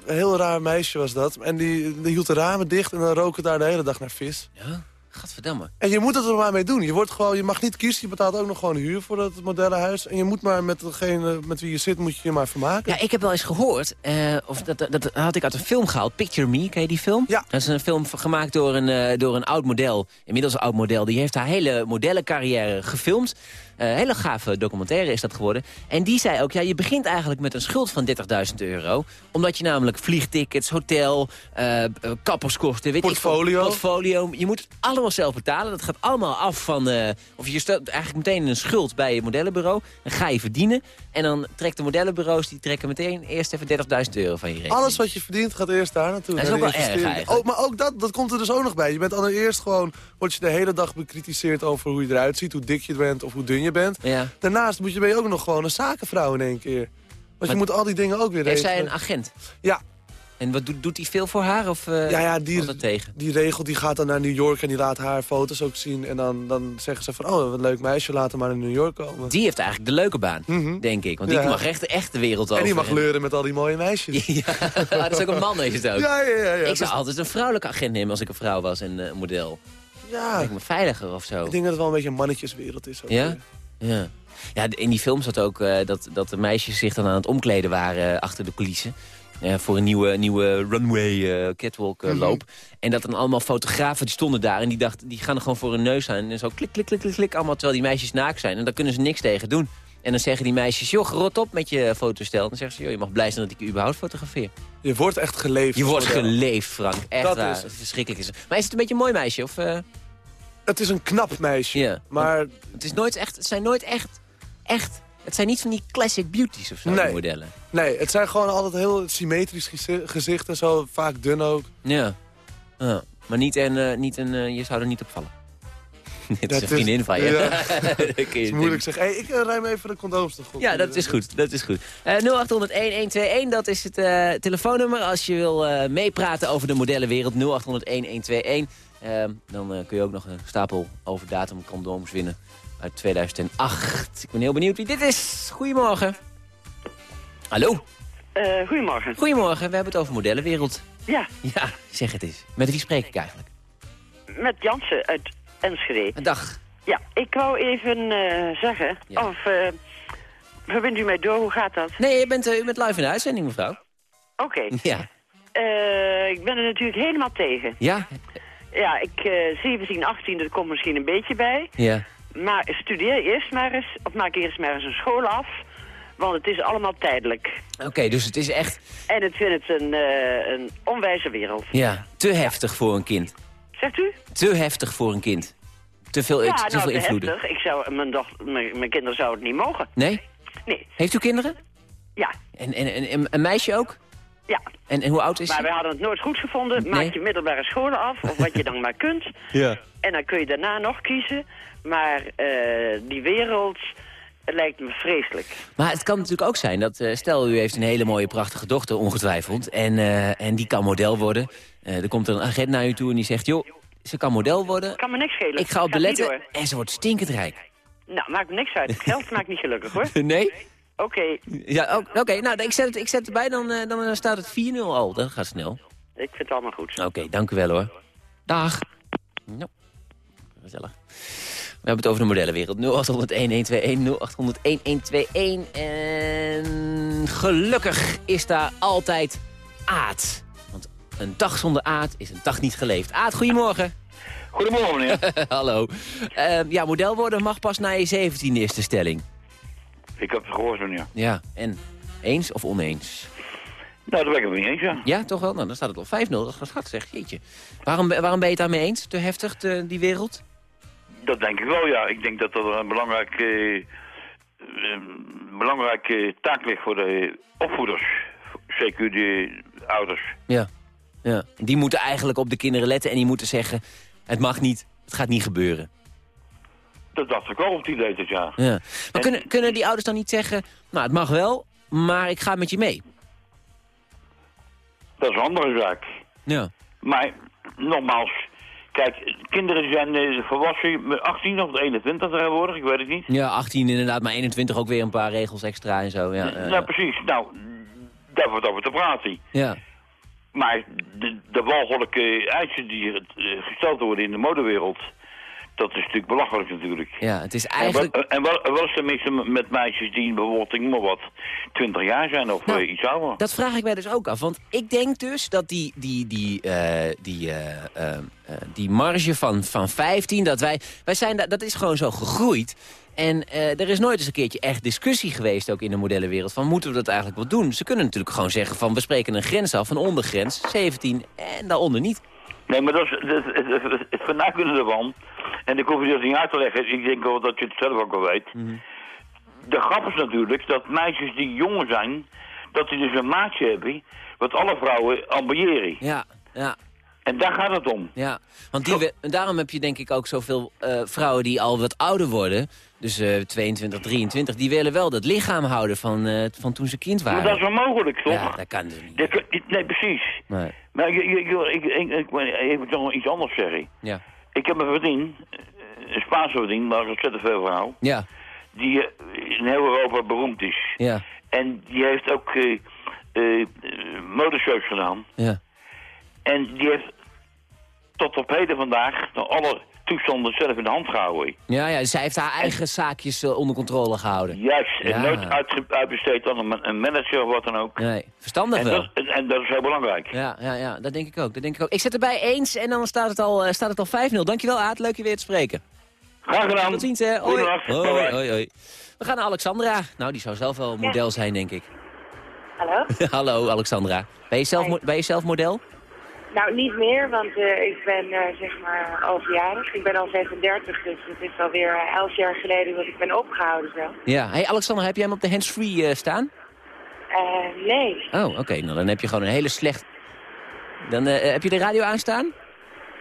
een heel raar meisje was dat. En die, die hield de ramen dicht en dan rook het daar de hele dag naar vis. Ja, gadverdamme. En je moet het er maar mee doen. Je, wordt gewoon, je mag niet kiezen, je betaalt ook nog gewoon huur voor dat modellenhuis. En je moet maar met degene met wie je zit, moet je je maar vermaken. Ja, ik heb wel eens gehoord, eh, of dat, dat, dat had ik uit een film gehaald, Picture Me, ken je die film? Ja. Dat is een film gemaakt door een, eh, door een oud model, inmiddels een oud model. Die heeft haar hele modellencarrière gefilmd. Eh, hele gave documentaire is dat geworden. En die zei ook, ja, je begint eigenlijk met een schuld van 30.000 euro. Omdat je namelijk vliegtickets, hotel, eh, eh, kapperskosten... Weet Portfolio. Ik, portfolio. Je moet het allemaal zelf betalen. Dat gaat allemaal af van... of je stelt eigenlijk meteen een schuld bij je modellenbureau. Dan ga je verdienen. En dan trekt de modellenbureaus, die trekken meteen eerst even 30.000 euro van je rekening. Alles wat je verdient gaat eerst daar naartoe. Dat is ook wel erg eigenlijk. Oh, maar ook dat, dat komt er dus ook nog bij. Je bent allereerst gewoon, word je de hele dag bekritiseerd over hoe je eruit ziet, hoe dik je bent of hoe dun je bent. Ja. Daarnaast moet je, ben je ook nog gewoon een zakenvrouw in één keer. Want je moet al die dingen ook weer Heeft regelen. zij een agent? Ja. En wat doet, doet hij veel voor haar? Of, eh, Ja, ja, die, dat tegen? die regel die gaat dan naar New York en die laat haar foto's ook zien. En dan, dan zeggen ze van, oh, wat een leuk meisje, laat hem maar naar New York komen. Die heeft eigenlijk de leuke baan, denk ik. Want die Mhm. Ja. mag echt, echt de wereld over. en die mag leuren met al die mooie meisjes. <laughs> Ja, dat is ook een man, is het ook. <laughs> Ja, ja, ja. ja. ik zou Dus- altijd een vrouwelijke agent nemen als ik een vrouw was en eh, een model. ja. Lijkt me veiliger of zo. Ik denk dat het wel een beetje een mannetjeswereld is. ook Ja? weer. Ja. Ja, in die film zat ook eh, dat, dat de meisjes zich dan aan het omkleden waren eh, achter de coulissen. eh, voor een nieuwe, nieuwe runway catwalk Mhm. loop. En dat dan allemaal fotografen die stonden daar. En die dachten, die gaan er gewoon voor hun neus aan. En zo klik, klik, klik, klik, klik. Allemaal terwijl die meisjes naakt zijn. En daar kunnen ze niks tegen doen. En dan zeggen die meisjes, joh, rot op met je fotostel. Dan zeggen ze, joh, je mag blij zijn dat ik je überhaupt fotografeer. Je wordt echt geleefd. Je wordt geleefd, Frank. Echt Dat waar. is. Verschrikkelijk is het. Maar is het een beetje een mooi meisje? Of, Het is een knap meisje. Ja. Maar het, is nooit echt, het zijn nooit echt, echt... Het zijn niet van die classic beauties of zo, Nee. modellen. nee, het zijn gewoon altijd heel symmetrisch gezi- gezichten. Zo vaak dun ook. Ja. Maar niet, en, eh, niet een, eh, je zou er niet op vallen. <laughs> Dit is een vriendin van je. ja. <laughs> Dat is moeilijk zeggen. Hey, ik uh, ruim even de condooms toch. Ja, dat is goed. Dat is goed. Eh 0800-1121, dat is het eh, telefoonnummer. Als je wil eh, meepraten over de modellenwereld, 0800-1121. Ehm, dan eh, kun je ook nog een stapel over datum condooms winnen uit 2008. Ik ben heel benieuwd wie dit is. Goedemorgen. Hallo. Eh, goedemorgen. Goedemorgen, we hebben het over modellenwereld. Ja, Ja, zeg het eens. Met wie spreek ik eigenlijk? met Jansen uit Enschede. Dag. Ja, ik wou even eh, zeggen, Ja. of uh, verbindt u mij door, hoe gaat dat? Nee, je bent, u bent live in de uitzending, mevrouw. Oké. Ja. Ik ben er natuurlijk helemaal tegen. Ja? Ja, ik, eh 17, 18, dat komt misschien een beetje bij. Ja. Maar studeer eerst maar eens, of maak eerst maar eens een school af. Want het is allemaal tijdelijk. Oké, dus het is echt En ik vind het een, eh, een onwijze wereld. ja, te heftig voor een kind. Zegt u? Te heftig voor een kind. Te veel, ja, te nou, veel invloeden. heftig. Ik zou, mijn, doch, mijn, mijn kinderen zouden het niet mogen. Nee? Nee. Heeft u kinderen? Ja. En, en, en een meisje ook? Ja. En, en hoe oud is Maar ze? we hadden het nooit goed gevonden. Nee. Maak je middelbare scholen af, of wat je dan maar kunt. <laughs> Ja. En dan kun je daarna nog kiezen. Maar eh, die wereld lijkt me vreselijk. Maar het kan natuurlijk ook zijn dat, eh, stel u heeft een hele mooie prachtige dochter, ongetwijfeld. En, eh, en die kan model worden. Er komt een agent naar u toe en die zegt, joh, ze kan model worden. Kan me niks schelen. Ik ga op de letten en ze wordt stinkend rijk. Nou, maakt me niks uit. Geld maakt niet gelukkig hoor. <laughs> Nee? Oké, Ja, oké, nou, ik zet, het, ik zet het erbij, dan, eh, dan eh, staat het 4-0 al. Dat gaat snel. ik vind het allemaal goed. Oké, dank u wel hoor. Dag. Nou, gezellig. We hebben het over de modellenwereld. 0800-1121, 0800-1121. En gelukkig is daar altijd Aad. Want een dag zonder Aad is een dag niet geleefd. Aad, goedemorgen. Goedemorgen, meneer. <laughs> Hallo. Eh, ja, model worden mag pas na je 17 eerste stelling. Ik heb het gehoord, meneer. Ja, en eens of oneens? Nou, daar ben ik het niet eens, ja. Ja, toch wel? Nou, dan staat het al 5-0. Dat gaat schat zeg, jeetje. Waarom, waarom ben je het daarmee eens? Te heftig, te- die wereld? Dat denk ik wel, ja. Ik denk dat er een belangrijk, eh, belangrijke taak ligt voor de opvoeders. Zeker de ouders. Ja. ja. Die moeten eigenlijk op de kinderen letten en die moeten zeggen... Het mag niet. Het gaat niet gebeuren. Dat dacht ik al op die leeftijd, ja. Ja. Maar kunnen, kunnen die ouders dan niet zeggen... Nou, het mag wel, maar ik ga met je mee? Dat is een andere zaak. Ja. Maar, nogmaals, kijk, kinderen zijn eh, volwassen, 18 of 21 tegenwoordig, ik weet het niet. Ja, 18 inderdaad, maar 21 ook weer een paar regels extra en zo. Ja, eh, nou, precies. Nou, daar wordt over te praten. ja. Maar de, de walgelijke eisen die eh, gesteld worden in de modewereld... dat is natuurlijk belachelijk natuurlijk. ja, het is eigenlijk... En, wat, en wat, is er mis met meisjes die bijvoorbeeld, ik noem maar wat, 20 jaar zijn of Nou, eh, iets ouder? Dat vraag ik mij dus ook af. Want ik denk dus dat die, die, die, eh, die, eh, die marge van, van 15, dat wij, wij zijn, da- dat is gewoon zo gegroeid. En er is nooit eens een keertje echt discussie geweest, ook in de modellenwereld, van moeten we dat eigenlijk wel doen? Ze kunnen natuurlijk gewoon zeggen van we spreken een grens af, een ondergrens, 17 en daaronder niet. Nee, maar dat is het, het, het, vernakunnen ervan. En ik hoef je dat niet uit te leggen. Ik denk wel dat je het zelf ook wel weet. De grap is natuurlijk dat meisjes die jonger zijn... dat die dus een maatje hebben... wat alle vrouwen ambiëren. Ja, ja. En daar gaat het om. Ja, want die we- en daarom heb je denk ik ook zoveel eh, vrouwen die al wat ouder worden. Dus eh 22, 23, die willen wel dat lichaam houden van, eh, van toen ze kind Maar waren. dat is wel mogelijk, toch? Ja, dat kan dus niet. Dat nee, precies. Nee. Maar ik, ik, ik, ik, ik, moet nog iets anders zeggen. Ja. Ik heb een vriendin, eh, een Spaanse vriendin, maar een ontzettend veel vrouw... Ja, die eh, in heel Europa beroemd is. ja, En die heeft ook modeshows gedaan. ja. En die heeft tot op heden vandaag alle toestanden zelf in de hand gehouden. Ja, ja, zij heeft haar eigen zaakjes eh, onder controle gehouden. Juist, Ja. en nooit uitge- uitbesteed aan een, een manager of wat dan ook. Nee, verstandig en, wel. dat, en, en dat is heel belangrijk. Ja, ja, ja, dat denk ik ook. Dat denk ik ook. Ik zet erbij eens en dan staat het al, eh, staat het al 5-0. Dankjewel Aad, leuk je weer te spreken. Graag gedaan. Tot ziens hè. Hoi. Hoi, hoi, hoi. We gaan naar Alexandra. Nou, die zou zelf wel model zijn, denk ik. Hallo? <laughs> Hallo Alexandra. Ben je zelf, mo- ben je zelf model? Nou, niet meer, want eh, ik ben eh, zeg maar overjarig. Ik ben al 35, dus het is alweer eh, 11 jaar geleden dat ik ben opgehouden zo. Ja. Hey Alexandra, heb jij hem op de hands-free staan? Nee, Oh, oké. Nou, dan heb je gewoon een hele slecht... Dan heb je de radio aanstaan?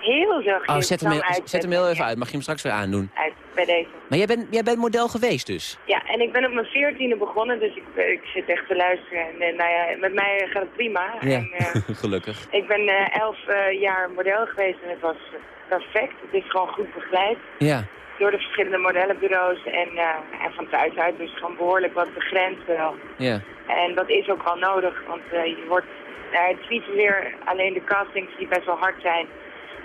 Heel zachtjes. Oh, zet hem, heel- uit- zet hem heel even uit. Mag je hem straks weer aandoen? Uit, bij deze. Maar jij bent, jij bent model geweest dus? Ja, en ik ben op mijn veertiende begonnen, dus ik, eh, ik zit echt te luisteren. En eh, nou ja, met mij gaat het prima. Ja, En, eh, <laughs> gelukkig. ik ben eh, elf eh, jaar model geweest en het was perfect. Het is gewoon goed begeleid. Ja. door de verschillende modellenbureaus en, en van thuis uit. Dus gewoon behoorlijk wat begrensd wel. Ja. En dat is ook wel nodig, want je wordt, nou, het is niet zozeer alleen de castings die best wel hard zijn.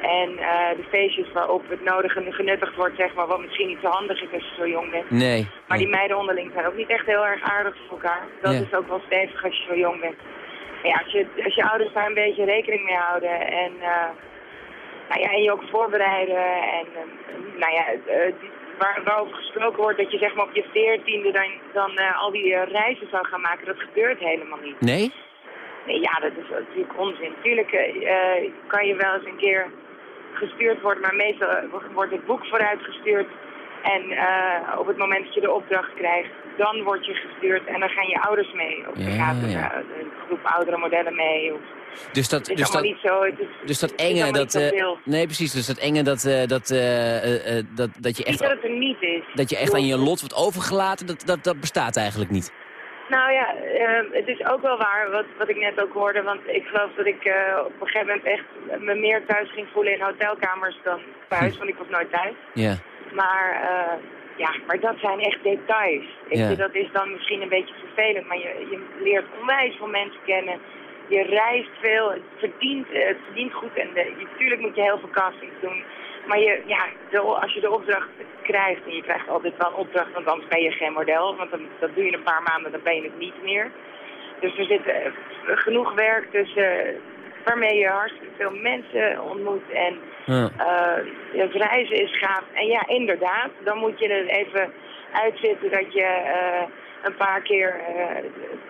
En eh, de feestjes waarop het nodige genuttigd wordt, zeg maar, wat misschien niet zo handig is als je zo jong bent. Nee. Maar die meiden onderling zijn ook niet echt heel erg aardig voor elkaar. Dat Ja. is ook wel stevig als je zo jong bent. Maar ja, als je, als je ouders daar een beetje rekening mee houden en, eh, nou ja, en je ook voorbereiden en eh, nou ja, die- waar, waarover gesproken wordt dat je zeg maar op je veertiende dan, dan al die reizen zou gaan maken, dat gebeurt helemaal niet. Nee? Nee, ja, dat is natuurlijk onzin. Tuurlijk kan je wel eens een keer gestuurd worden, maar meestal wordt het boek vooruitgestuurd. En eh, op het moment dat je de opdracht krijgt, dan word je gestuurd en dan gaan je ouders mee. Of Ja, gaat een, ja. eh, een groep oudere modellen mee. Of, Dus dat, dus allemaal dat, niet zo. Is, dus dat enge, dat... eh, nee, precies. Dus dat enge dat, dat, dat, dat je Niet echt... dat het er niet is. Dat je echt aan je lot wordt overgelaten, dat, dat, dat bestaat eigenlijk niet. Nou ja, eh, het is ook wel waar wat, wat ik net ook hoorde. Want ik geloof dat ik eh, op een gegeven moment echt me meer thuis ging voelen in hotelkamers dan thuis. Want ik was nooit thuis. Ja. Maar, eh, ja, maar dat zijn echt details. Je, dat is dan misschien een beetje vervelend. Maar je, je leert onwijs veel mensen kennen. Je reist veel. Het verdient, eh, het verdient goed. En natuurlijk moet je heel veel castings doen. Maar je, ja, de, als je de opdracht krijgt, en je krijgt altijd wel een opdracht, want anders ben je geen model. Want dan, dat doe je een paar maanden, dan ben je het niet meer. Dus er zit eh, genoeg werk tussen eh, waarmee je hartstikke veel mensen ontmoet. En Ja. eh, het reizen is gaaf. En ja, inderdaad, dan moet je er even uitzitten dat je een paar keer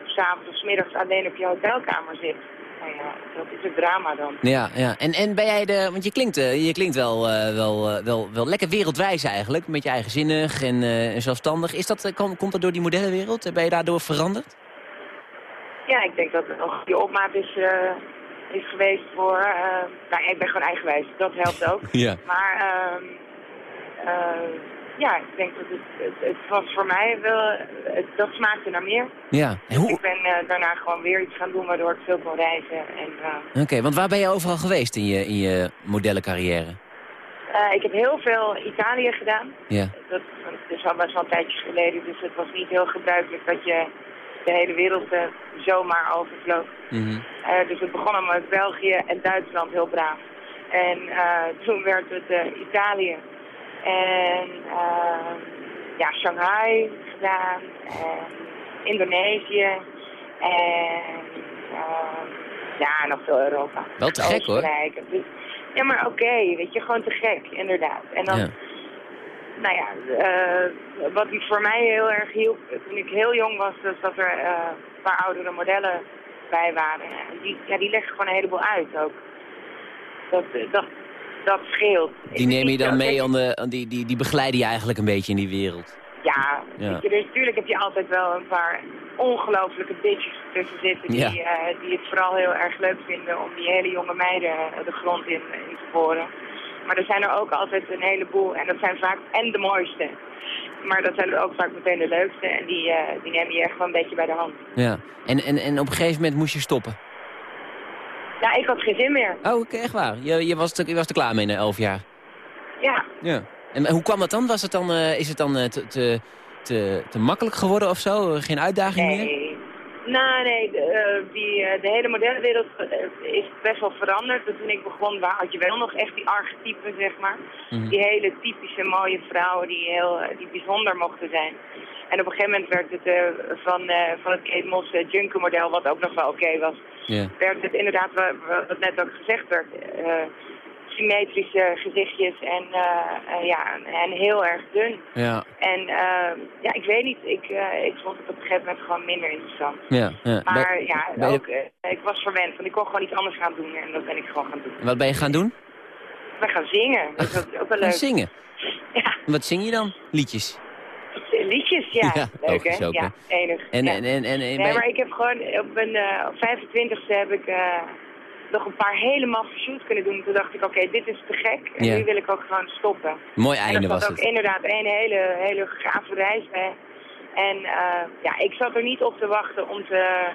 s s'avonds of 's middags alleen op je hotelkamer zit. Nou ja, dat is het drama dan. Ja, ja. En, en ben jij de... Want je klinkt, eh, je klinkt wel, eh, wel, eh, wel, wel lekker wereldwijs eigenlijk. Een beetje eigenzinnig en, zelfstandig. Is dat, kom- komt dat door die modellenwereld? Ben je daardoor veranderd? Ja, ik denk dat een goede opmaat is is geweest voor... nou, ik ben gewoon eigenwijs, dat helpt ook. Ja. Maar ehm, eh, ja, ik denk dat het, het, het was voor mij wel... Het, dat smaakte naar meer. Ja. En hoe... Ik ben eh, daarna gewoon weer iets gaan doen waardoor ik veel kon reizen. En, eh, Oké, want waar ben je overal geweest in je, in je modellencarrière? eh, ik heb heel veel Italië gedaan. Ja. Dat is al best wel een tijdje geleden, dus het was niet heel gebruikelijk dat je de hele wereld zomaar overvloog. Mhm. Eh, dus het begon allemaal met België en Duitsland heel braaf. En toen werd het Italië. En eh, ja, Shanghai gedaan. En Indonesië. En eh, ja, nog veel Europa. Wel te gek, hoor. Ja, maar oké, weet je, gewoon te gek, inderdaad. En dan, Ja. nou ja, eh, wat die voor mij heel erg hielp, toen ik heel jong was, dus dat er eh, een paar oudere modellen bij waren. En die, ja, die leggen gewoon een heleboel uit ook. Dat, dat, dat scheelt. Die neem je dan mee, aan de, aan die, die, die begeleiden je eigenlijk een beetje in die wereld. Ja, dus natuurlijk heb je altijd wel een paar ongelofelijke bitches tussen zitten die, eh, die het vooral heel erg leuk vinden om die hele jonge meiden eh, de grond in, in te boren. Maar er zijn er ook altijd een heleboel en dat zijn vaak en de mooiste. Maar dat zijn er ook vaak meteen de leukste en die, eh, die nemen je echt wel een beetje bij de hand. Ja. En, en, en op een gegeven moment moest je stoppen. Nou, ik had geen zin meer. Oh, oké, echt waar. Je, je, was er, je was er klaar mee na elf jaar. Ja, Ja. En hoe kwam dat dan? Was het dan eh, is het dan eh, te, te, te, te makkelijk geworden of zo? Geen uitdaging meer? Nee. Nou, nee, de, eh, die, eh, de hele modellenwereld eh, is best wel veranderd. Dus toen ik begon wa- had je wel nog echt die archetypen, zeg maar. Mhm. Die hele typische mooie vrouwen die, heel, eh, die bijzonder mochten zijn. En op een gegeven moment werd het eh, van, eh, van het Kate Moss uh, Junker model, wat ook nog wel oké was, Ja. werd het inderdaad, wa- wa- wat net ook gezegd werd, eh, symmetrische gezichtjes en, eh, eh, ja, en, heel erg dun. Ja. En eh, ja, ik weet niet, ik, eh, ik vond het op een gegeven moment gewoon minder interessant. Ja. ja. Maar ja, ook, eh, ik was verwend, want ik kon gewoon iets anders gaan doen en dat ben ik gewoon gaan doen. Wat ben je gaan doen? We gaan zingen, dus dat is ook wel <laughs> Gaan leuk. zingen. Ja. Wat zing je dan? Liedjes. Liedjes, ja. Ja, leuk hè? ook, ja, enig. En, ja. en, en, en, nee, maar ik heb gewoon op mijn op 25e heb ik eh, nog een paar hele maffe shoots kunnen doen. Toen dacht ik, oké, dit is te gek. En Ja. nu wil ik ook gewoon stoppen. Mooi en einde was zat ook het. inderdaad een hele, hele gave reis bij. En eh, ja, ik zat er niet op te wachten om te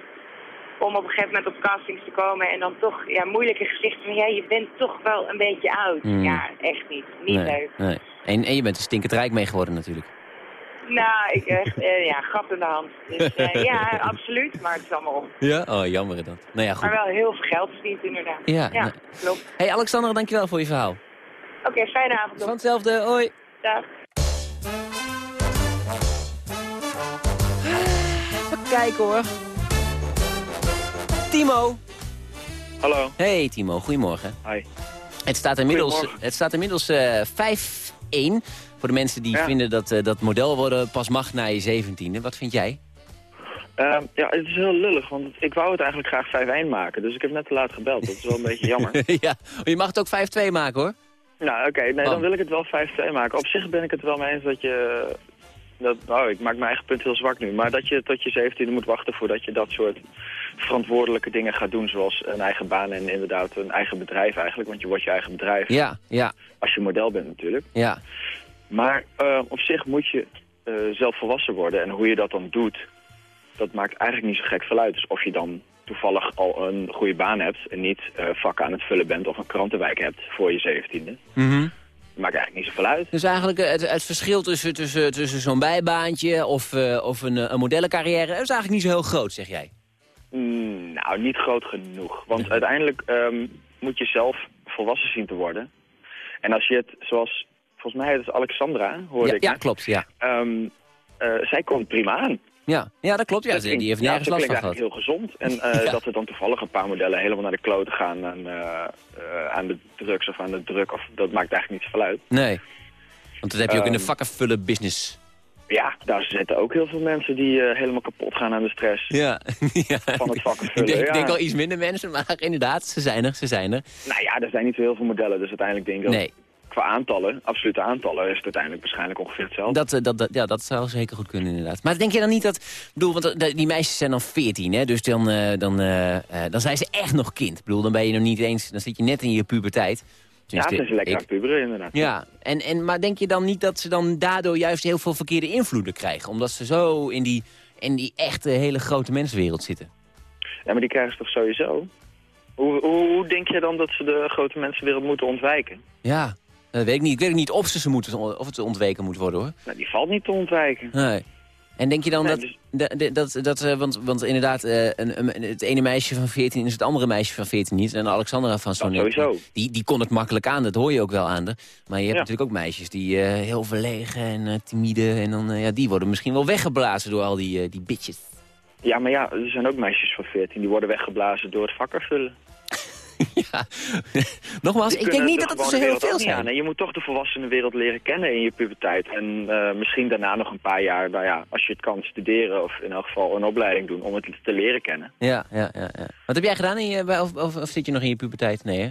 om op een gegeven moment op castings te komen en dan toch ja, moeilijke gezichten van ja, je bent toch wel een beetje oud. Mm. Ja, echt niet. Niet nee, leuk. Nee. En, en je bent er stinkend rijk mee geworden natuurlijk. Nou, ik echt, eh, ja, gat in de hand. Dus eh, <laughs> ja, absoluut, maar het is allemaal op. Ja? Oh, jammer dat. Nou ja, goed. Maar wel heel veel geld verdiend inderdaad. Ja, ja nou. klopt. Hey Alexander, dankjewel voor je verhaal. Oké, fijne avond. nog. Van hetzelfde, hoi. Dag. Even kijken hoor. Timo. Hallo. Hey Timo, goedemorgen. Hi. Het staat inmiddels, Goedemorgen. het staat inmiddels eh 5-1 voor de mensen die Ja. vinden dat eh, dat model worden pas mag na je zeventiende. Wat vind jij? Ehm, ja, het is heel lullig, want ik wou het eigenlijk graag 5-1 maken. Dus ik heb net te laat gebeld. Dat is wel een beetje jammer. <laughs> ja, je mag het ook 5-2 maken hoor. Nou, oké. nee, dan wil ik het wel 5-2 maken. Op zich ben ik het wel mee eens dat je... Dat, nou, ik maak mijn eigen punt heel zwak nu. Maar dat je tot je 17e moet wachten voordat je dat soort verantwoordelijke dingen gaat doen. Zoals een eigen baan en inderdaad een eigen bedrijf eigenlijk. Want je wordt je eigen bedrijf. Ja, ja, Als je model bent natuurlijk. ja. Maar eh, op zich moet je eh, zelf volwassen worden. En hoe je dat dan doet, dat maakt eigenlijk niet zo gek veel uit. Dus of je dan toevallig al een goede baan hebt en niet eh, vakken aan het vullen bent of een krantenwijk hebt voor je zeventiende. Mhm. Maakt eigenlijk niet zoveel uit. Dus eigenlijk het, het verschil tussen, tussen, tussen zo'n bijbaantje of, eh, of een, een modellencarrière is eigenlijk niet zo heel groot, zeg jij. Mm, nou, niet groot genoeg. Want uiteindelijk ehm, moet je zelf volwassen zien te worden. En als je het, zoals, volgens mij het is Alexandra, hoorde Ja, ik ja net. klopt, ja. Ehm, eh, zij komt prima aan. Ja, ja dat klopt. Ja, Dat die klinkt- heeft ja, nergens dat last van gehad. eigenlijk heel gezond. En eh, <laughs> Ja. dat er dan toevallig een paar modellen helemaal naar de kloten gaan aan, eh, aan de drugs of aan de druk. Of, dat maakt eigenlijk niet zoveel uit. Nee. Want dat heb je ook in de Ehm, vakkenvullen business. Ja, daar zitten ook heel veel mensen die helemaal kapot gaan aan de stress Ja. <laughs> ja. van het Ik vakkenvullen. ik ja. denk al iets minder mensen, maar inderdaad, ze zijn er, ze zijn er. Nou ja, er zijn niet zo heel veel modellen, dus uiteindelijk denk ik dat Nee. Qua aantallen, absolute aantallen, is het uiteindelijk waarschijnlijk ongeveer hetzelfde. Dat, eh, dat, dat, ja, dat zou zeker goed kunnen inderdaad. Maar denk je dan niet dat... ik bedoel, want eh, die meisjes zijn dan 14, hè? Dus dan, eh, dan, dan zijn ze echt nog kind. Ik bedoel, dan ben je nog niet eens... Dan zit je net in je puberteit. Ja, het is lekker ik- aan puberen inderdaad. Ja, en, en, maar denk je dan niet dat ze dan daardoor juist heel veel verkeerde invloeden krijgen? Omdat ze zo in die, in die echte hele grote mensenwereld zitten. Ja, maar die krijgen ze toch sowieso? Hoe, hoe, hoe denk je dan dat ze de grote mensenwereld moeten ontwijken? Ja, dat weet ik niet. Ik weet niet of, ze, ze moeten, of het ontweken moet worden, hoor. Nou, die valt niet te ontwijken. Nee. En denk je dan Nee, dus- dat, dat, dat eh, want, want inderdaad, eh, een, een- het ene meisje van 14 is het andere meisje van 14 niet. En Alexandra van sowieso. die, die kon het makkelijk aan. Dat hoor je ook wel aan de. Maar je hebt Ja. natuurlijk ook meisjes die eh, heel verlegen en eh, timide. En dan, eh, ja, die worden misschien wel weggeblazen door al die, eh, die bitches. Ja, maar ja, er zijn ook meisjes van 14 die worden weggeblazen door het vakker vullen. <laughs> Nogmaals, Die ik denk niet dat het er zo heel veel zijn. aan. En je moet toch de volwassene wereld leren kennen in je puberteit. En eh, misschien daarna nog een paar jaar, nou ja, als je het kan studeren of in elk geval een opleiding doen om het te leren kennen. Ja, ja, ja, ja. Wat heb jij gedaan? In je, of, of, of zit je nog in je puberteit? Nee, hè?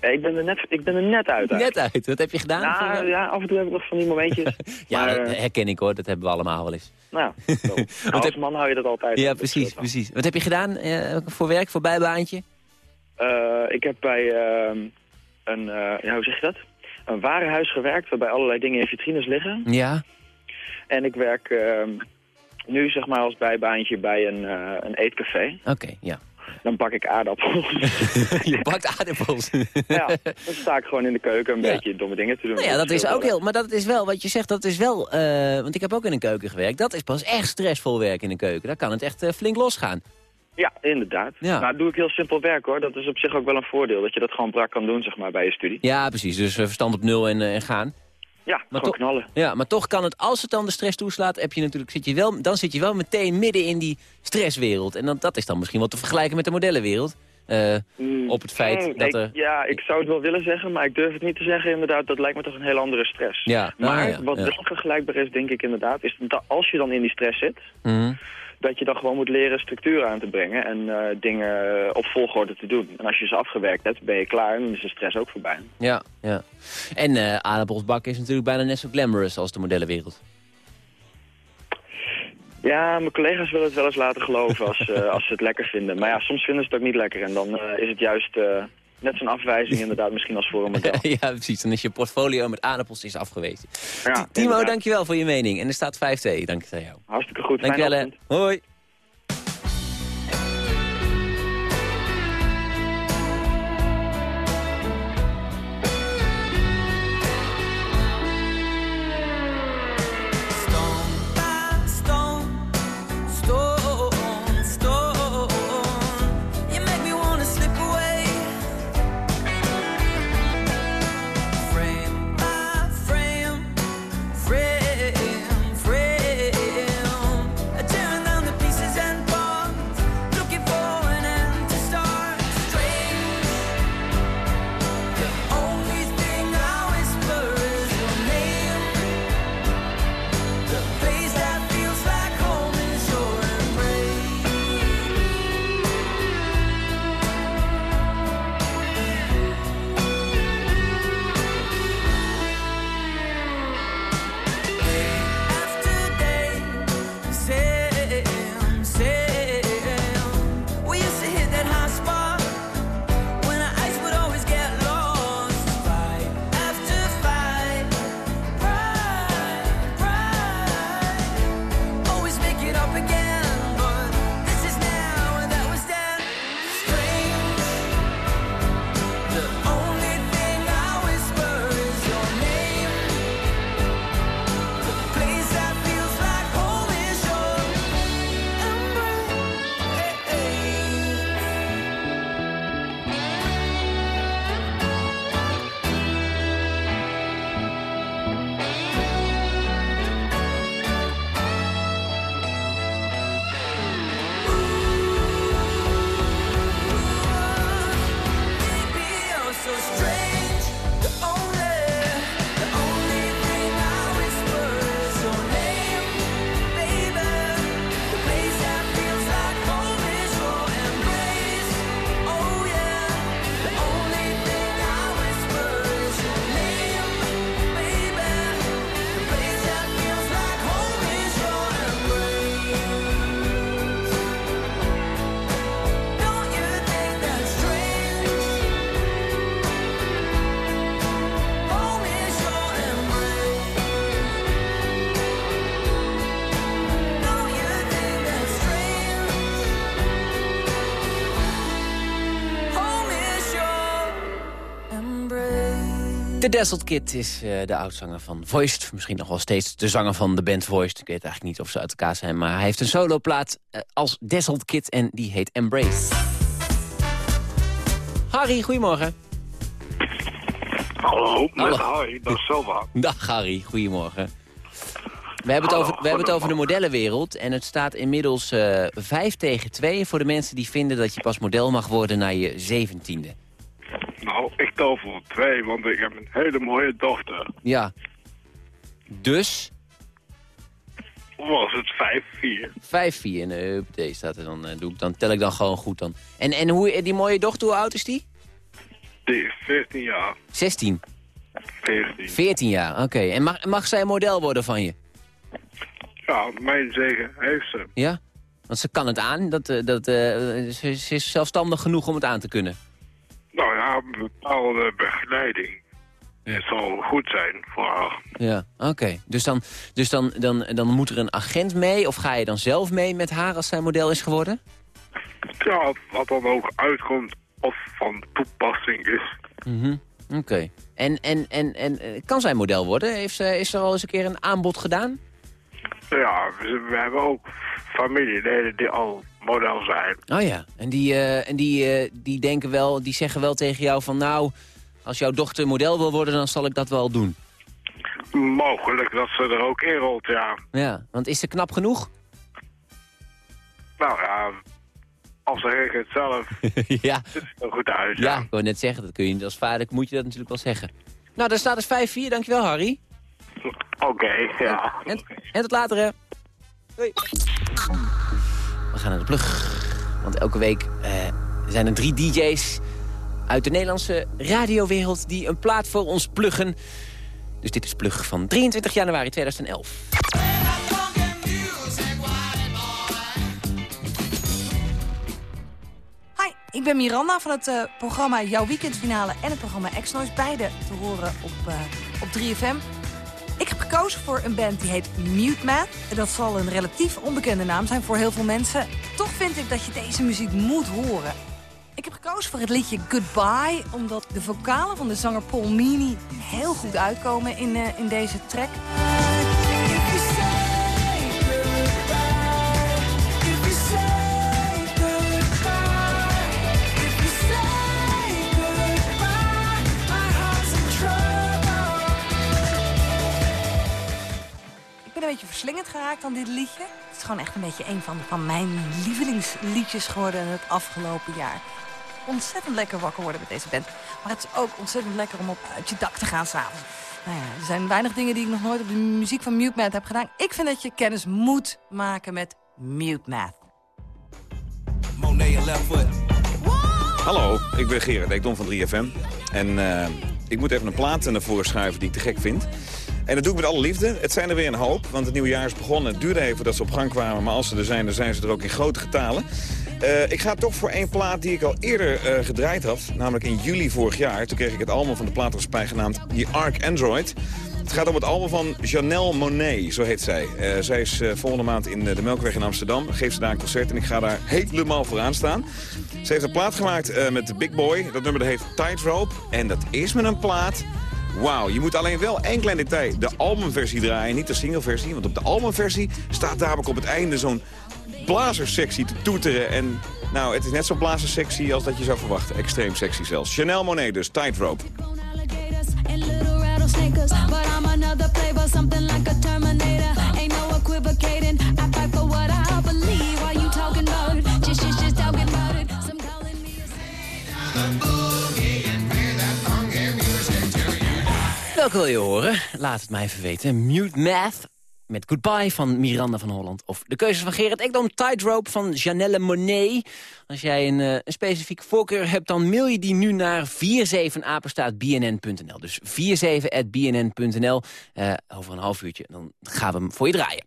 Ik, ben er net, ik ben er net uit. Net uit. Wat heb je gedaan? Nou, ja, af en toe heb ik nog van die momentjes. <laughs> ja, maar, dat eh, herken ik hoor. Dat hebben we allemaal wel eens. nou. <laughs> Nou, als man hou je dat altijd. Ja, precies, precies. Wat heb je gedaan eh, voor werk, voor bijbaantje? Eh, ik heb bij ehm, een, eh, ja, hoe zeg je dat? Een warenhuis gewerkt waarbij allerlei dingen in vitrines liggen. Ja. En ik werk ehm, nu zeg maar als bijbaantje bij een, eh, een eetcafé. Oké, ja. Dan bak ik aardappels. <laughs> je bakt aardappels. <laughs> ja, dan sta ik gewoon in de keuken een Ja. beetje domme dingen te doen. Nou ja, dat is ook heel... Maar dat is wel, wat je zegt, dat is wel... want ik heb ook in een keuken gewerkt. Dat is pas echt stressvol werk in een keuken. Daar kan het echt flink losgaan. Ja, inderdaad. Ja. Nou, doe ik heel simpel werk hoor. Dat is op zich ook wel een voordeel. Dat je dat gewoon brak kan doen zeg maar bij je studie. Ja, precies. Dus eh, verstand op nul en, eh, en gaan. Ja, Maar toch- knallen. Ja, maar toch kan het, als het dan de stress toeslaat, heb je natuurlijk, zit je wel, dan zit je wel meteen midden in die stresswereld. En dan, dat is dan misschien wel te vergelijken met de modellenwereld. Eh, op het feit Mm, dat ik- er... Ja, ik zou het wel willen zeggen, maar ik durf het niet te zeggen inderdaad. Dat lijkt me toch een heel andere stress. Ja, nou maar ja, wat ja. wel vergelijkbaar is, denk ik inderdaad, is dat als je dan in die stress zit, Mhm. Dat je dan gewoon moet leren structuur aan te brengen en eh, dingen eh, op volgorde te doen. En als je ze afgewerkt hebt, ben je klaar en dan is de stress ook voorbij. Ja, ja. En eh aardappels bakken is natuurlijk bijna net zo glamorous als de modellenwereld. Ja, mijn collega's willen het wel eens laten geloven als, eh, <laughs> als ze het lekker vinden. Maar ja, soms vinden ze het ook niet lekker en dan eh, is het juist eh, net zo'n afwijzing inderdaad misschien als voor een <laughs> model. ja, precies. Dan is je portfolio met aardappels is afgewezen. Ja, Timo, inderdaad. dankjewel voor je mening. En er staat 5-2, dank aan jou. Hartstikke goed. Dankjewel. Hoi. De Dazzled Kid is uh, de oudzanger van Voiced. Misschien nog wel steeds de zanger van de band Voiced. Ik weet eigenlijk niet of ze uit elkaar zijn. Maar hij heeft een soloplaat uh, als Dazzled Kid en die heet Embrace. Harry, goedemorgen. Hallo, met Harry, dat is Selva. <laughs> Dag Harry, goedemorgen. We hebben, het over, we hebben het over de modellenwereld en het staat inmiddels uh, 5 tegen 2 voor de mensen die vinden dat je pas model mag worden na je zeventiende. Nou, ik tel voor twee, want ik heb een hele mooie dochter. Ja. Dus? Was het 5-4? 5-4, nee, deze staat er dan, doe ik, dan tel ik dan gewoon goed dan. En, en hoe, die mooie dochter, hoe oud is die? Die is 14 jaar. 16? 14. 14 jaar, oké. Okay. En mag, mag zij model worden van je? Ja, mijn zegen heeft ze. Ja? Want ze kan het aan, dat, dat, uh, ze, ze is zelfstandig genoeg om het aan te kunnen. Nou ja, een bepaalde begeleiding. Het zal goed zijn voor haar. Ja, oké. Dus, dan, dus dan, dan, dan moet er een agent mee, of ga je dan zelf mee met haar als zij model is geworden? Ja, wat dan ook uitkomt of van toepassing is. Mm Oké. Okay. En, en, en, en kan zij model worden? Heeft ze, is er al eens een keer een aanbod gedaan? Ja, we, we hebben ook familieleden die al model zijn. Oh ja, en die, uh, en die, uh, die denken wel, die zeggen wel tegen jou van nou, als jouw dochter model wil worden, dan zal ik dat wel doen. Mogelijk dat ze er ook in rolt, ja. Ja, want is ze knap genoeg? Nou ja, als zeg ik het zelf, <laughs> ja. ziet het er goed uit. Ja, ja ik wou net zeggen, dat kun je, als vader moet je dat natuurlijk wel zeggen. Nou, daar staat dus 5-4, dankjewel Harry. Oké, okay, ja. En, en tot later, hè. Doei. We gaan naar de plug. Want elke week uh, zijn er drie DJ's uit de Nederlandse radiowereld... die een plaat voor ons pluggen. Dus dit is plug van 23 januari 2011. Hi, ik ben Miranda van het uh, programma Jouw Weekendfinale... en het programma X-Noise. Beide te horen op, uh, op 3FM. Ik heb gekozen voor een band die heet Mute Man. Dat zal een relatief onbekende naam zijn voor heel veel mensen. Toch vind ik dat je deze muziek moet horen. Ik heb gekozen voor het liedje Goodbye... omdat de vocalen van de zanger Paul Meany heel goed uitkomen in, uh, in deze track. Een beetje verslingerd geraakt aan dit liedje. Het is gewoon echt een beetje een van, van mijn lievelingsliedjes geworden het afgelopen jaar. Ontzettend lekker wakker worden met deze band. Maar het is ook ontzettend lekker om op uit je dak te gaan s'avonds. Nou ja, er zijn weinig dingen die ik nog nooit op de muziek van Mute Math heb gedaan. Ik vind dat je kennis moet maken met Mute Math. Hallo, ik ben Gerard Ekdom van 3FM. En uh, ik moet even een plaat naar voren schuiven die ik te gek vind. En dat doe ik met alle liefde. Het zijn er weer een hoop, want het nieuwe jaar is begonnen. Het duurde even dat ze op gang kwamen, maar als ze er zijn, dan zijn ze er ook in grote getalen. Uh, ik ga toch voor één plaat die ik al eerder uh, gedraaid had. Namelijk in juli vorig jaar. Toen kreeg ik het album van de platenmaatschappij genaamd The Arc Android. Het gaat om het album van Janelle Monet, zo heet zij. Uh, zij is volgende maand in de Melkweg in Amsterdam. Geeft ze daar een concert en ik ga daar helemaal vooraan staan. Ze heeft een plaat gemaakt met de Big Boy. Dat nummer dat heet Tightrope. En dat is met een plaat Wauw, je moet alleen wel één klein detail. De albumversie draaien, niet de singleversie. Want op de albumversie staat namelijk op het einde zo'n blazersectie te toeteren. En nou, het is net zo'n blazersectie als dat je zou verwachten. Extreem sexy zelfs. Chanel Monet dus, Tightrope. Welke wil je horen? Laat het mij even weten. Mute Math met Goodbye van Miranda van Holland. Of de keuzes van Gerard Ekdom, Tightrope van Janelle Monet. Als jij een, uh, een specifieke voorkeur hebt, dan mail je die nu naar 47apenstaatbnn.nl. Dus 47.bnn.nl. Uh, over een half uurtje, dan gaan we hem voor je draaien.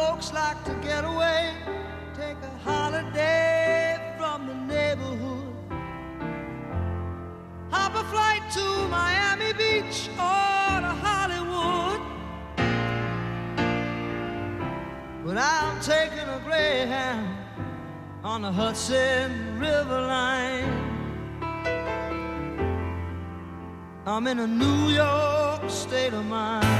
Folks like to get away, take a holiday from the neighborhood. Hop a flight to Miami Beach or to Hollywood. But I'm taking a Greyhound on the Hudson River line. I'm in a New York state of mind.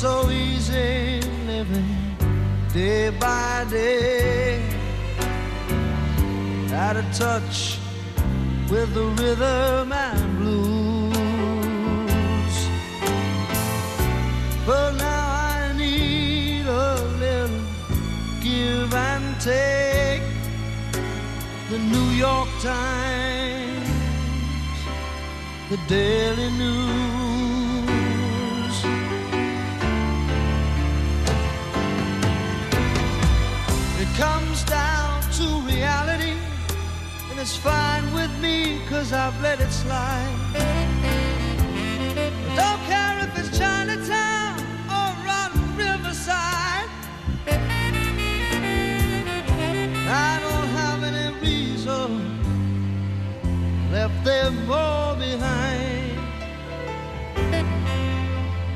so easy living day by day. Out of touch with the rhythm and blues. But now I need a little give and take. The New York Times, the Daily News. It's fine with me, cause I've let it slide. I don't care if it's Chinatown or Rotten Riverside. I don't have any reason left them all behind.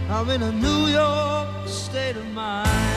I'm in a New York state of mind.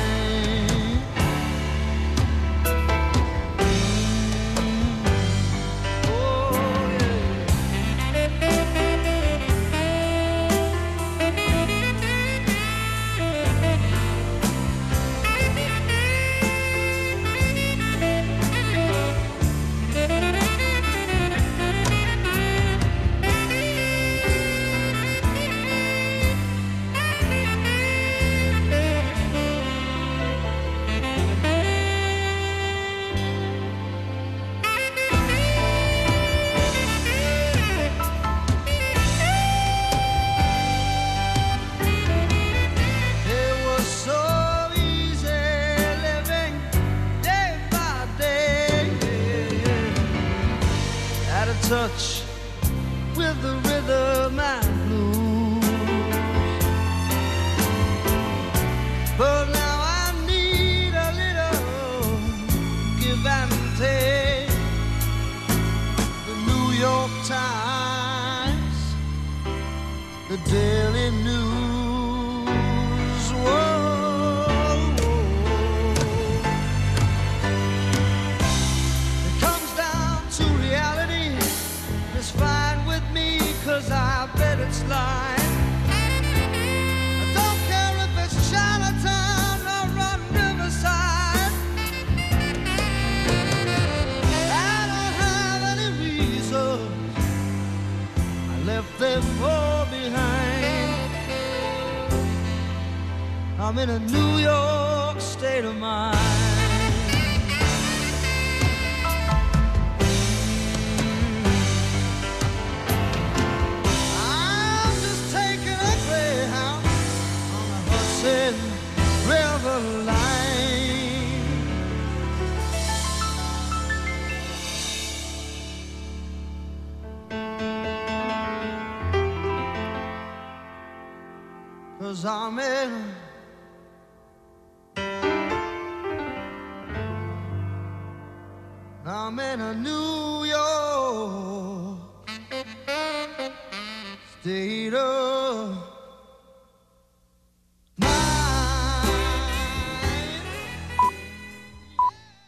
Cause I'm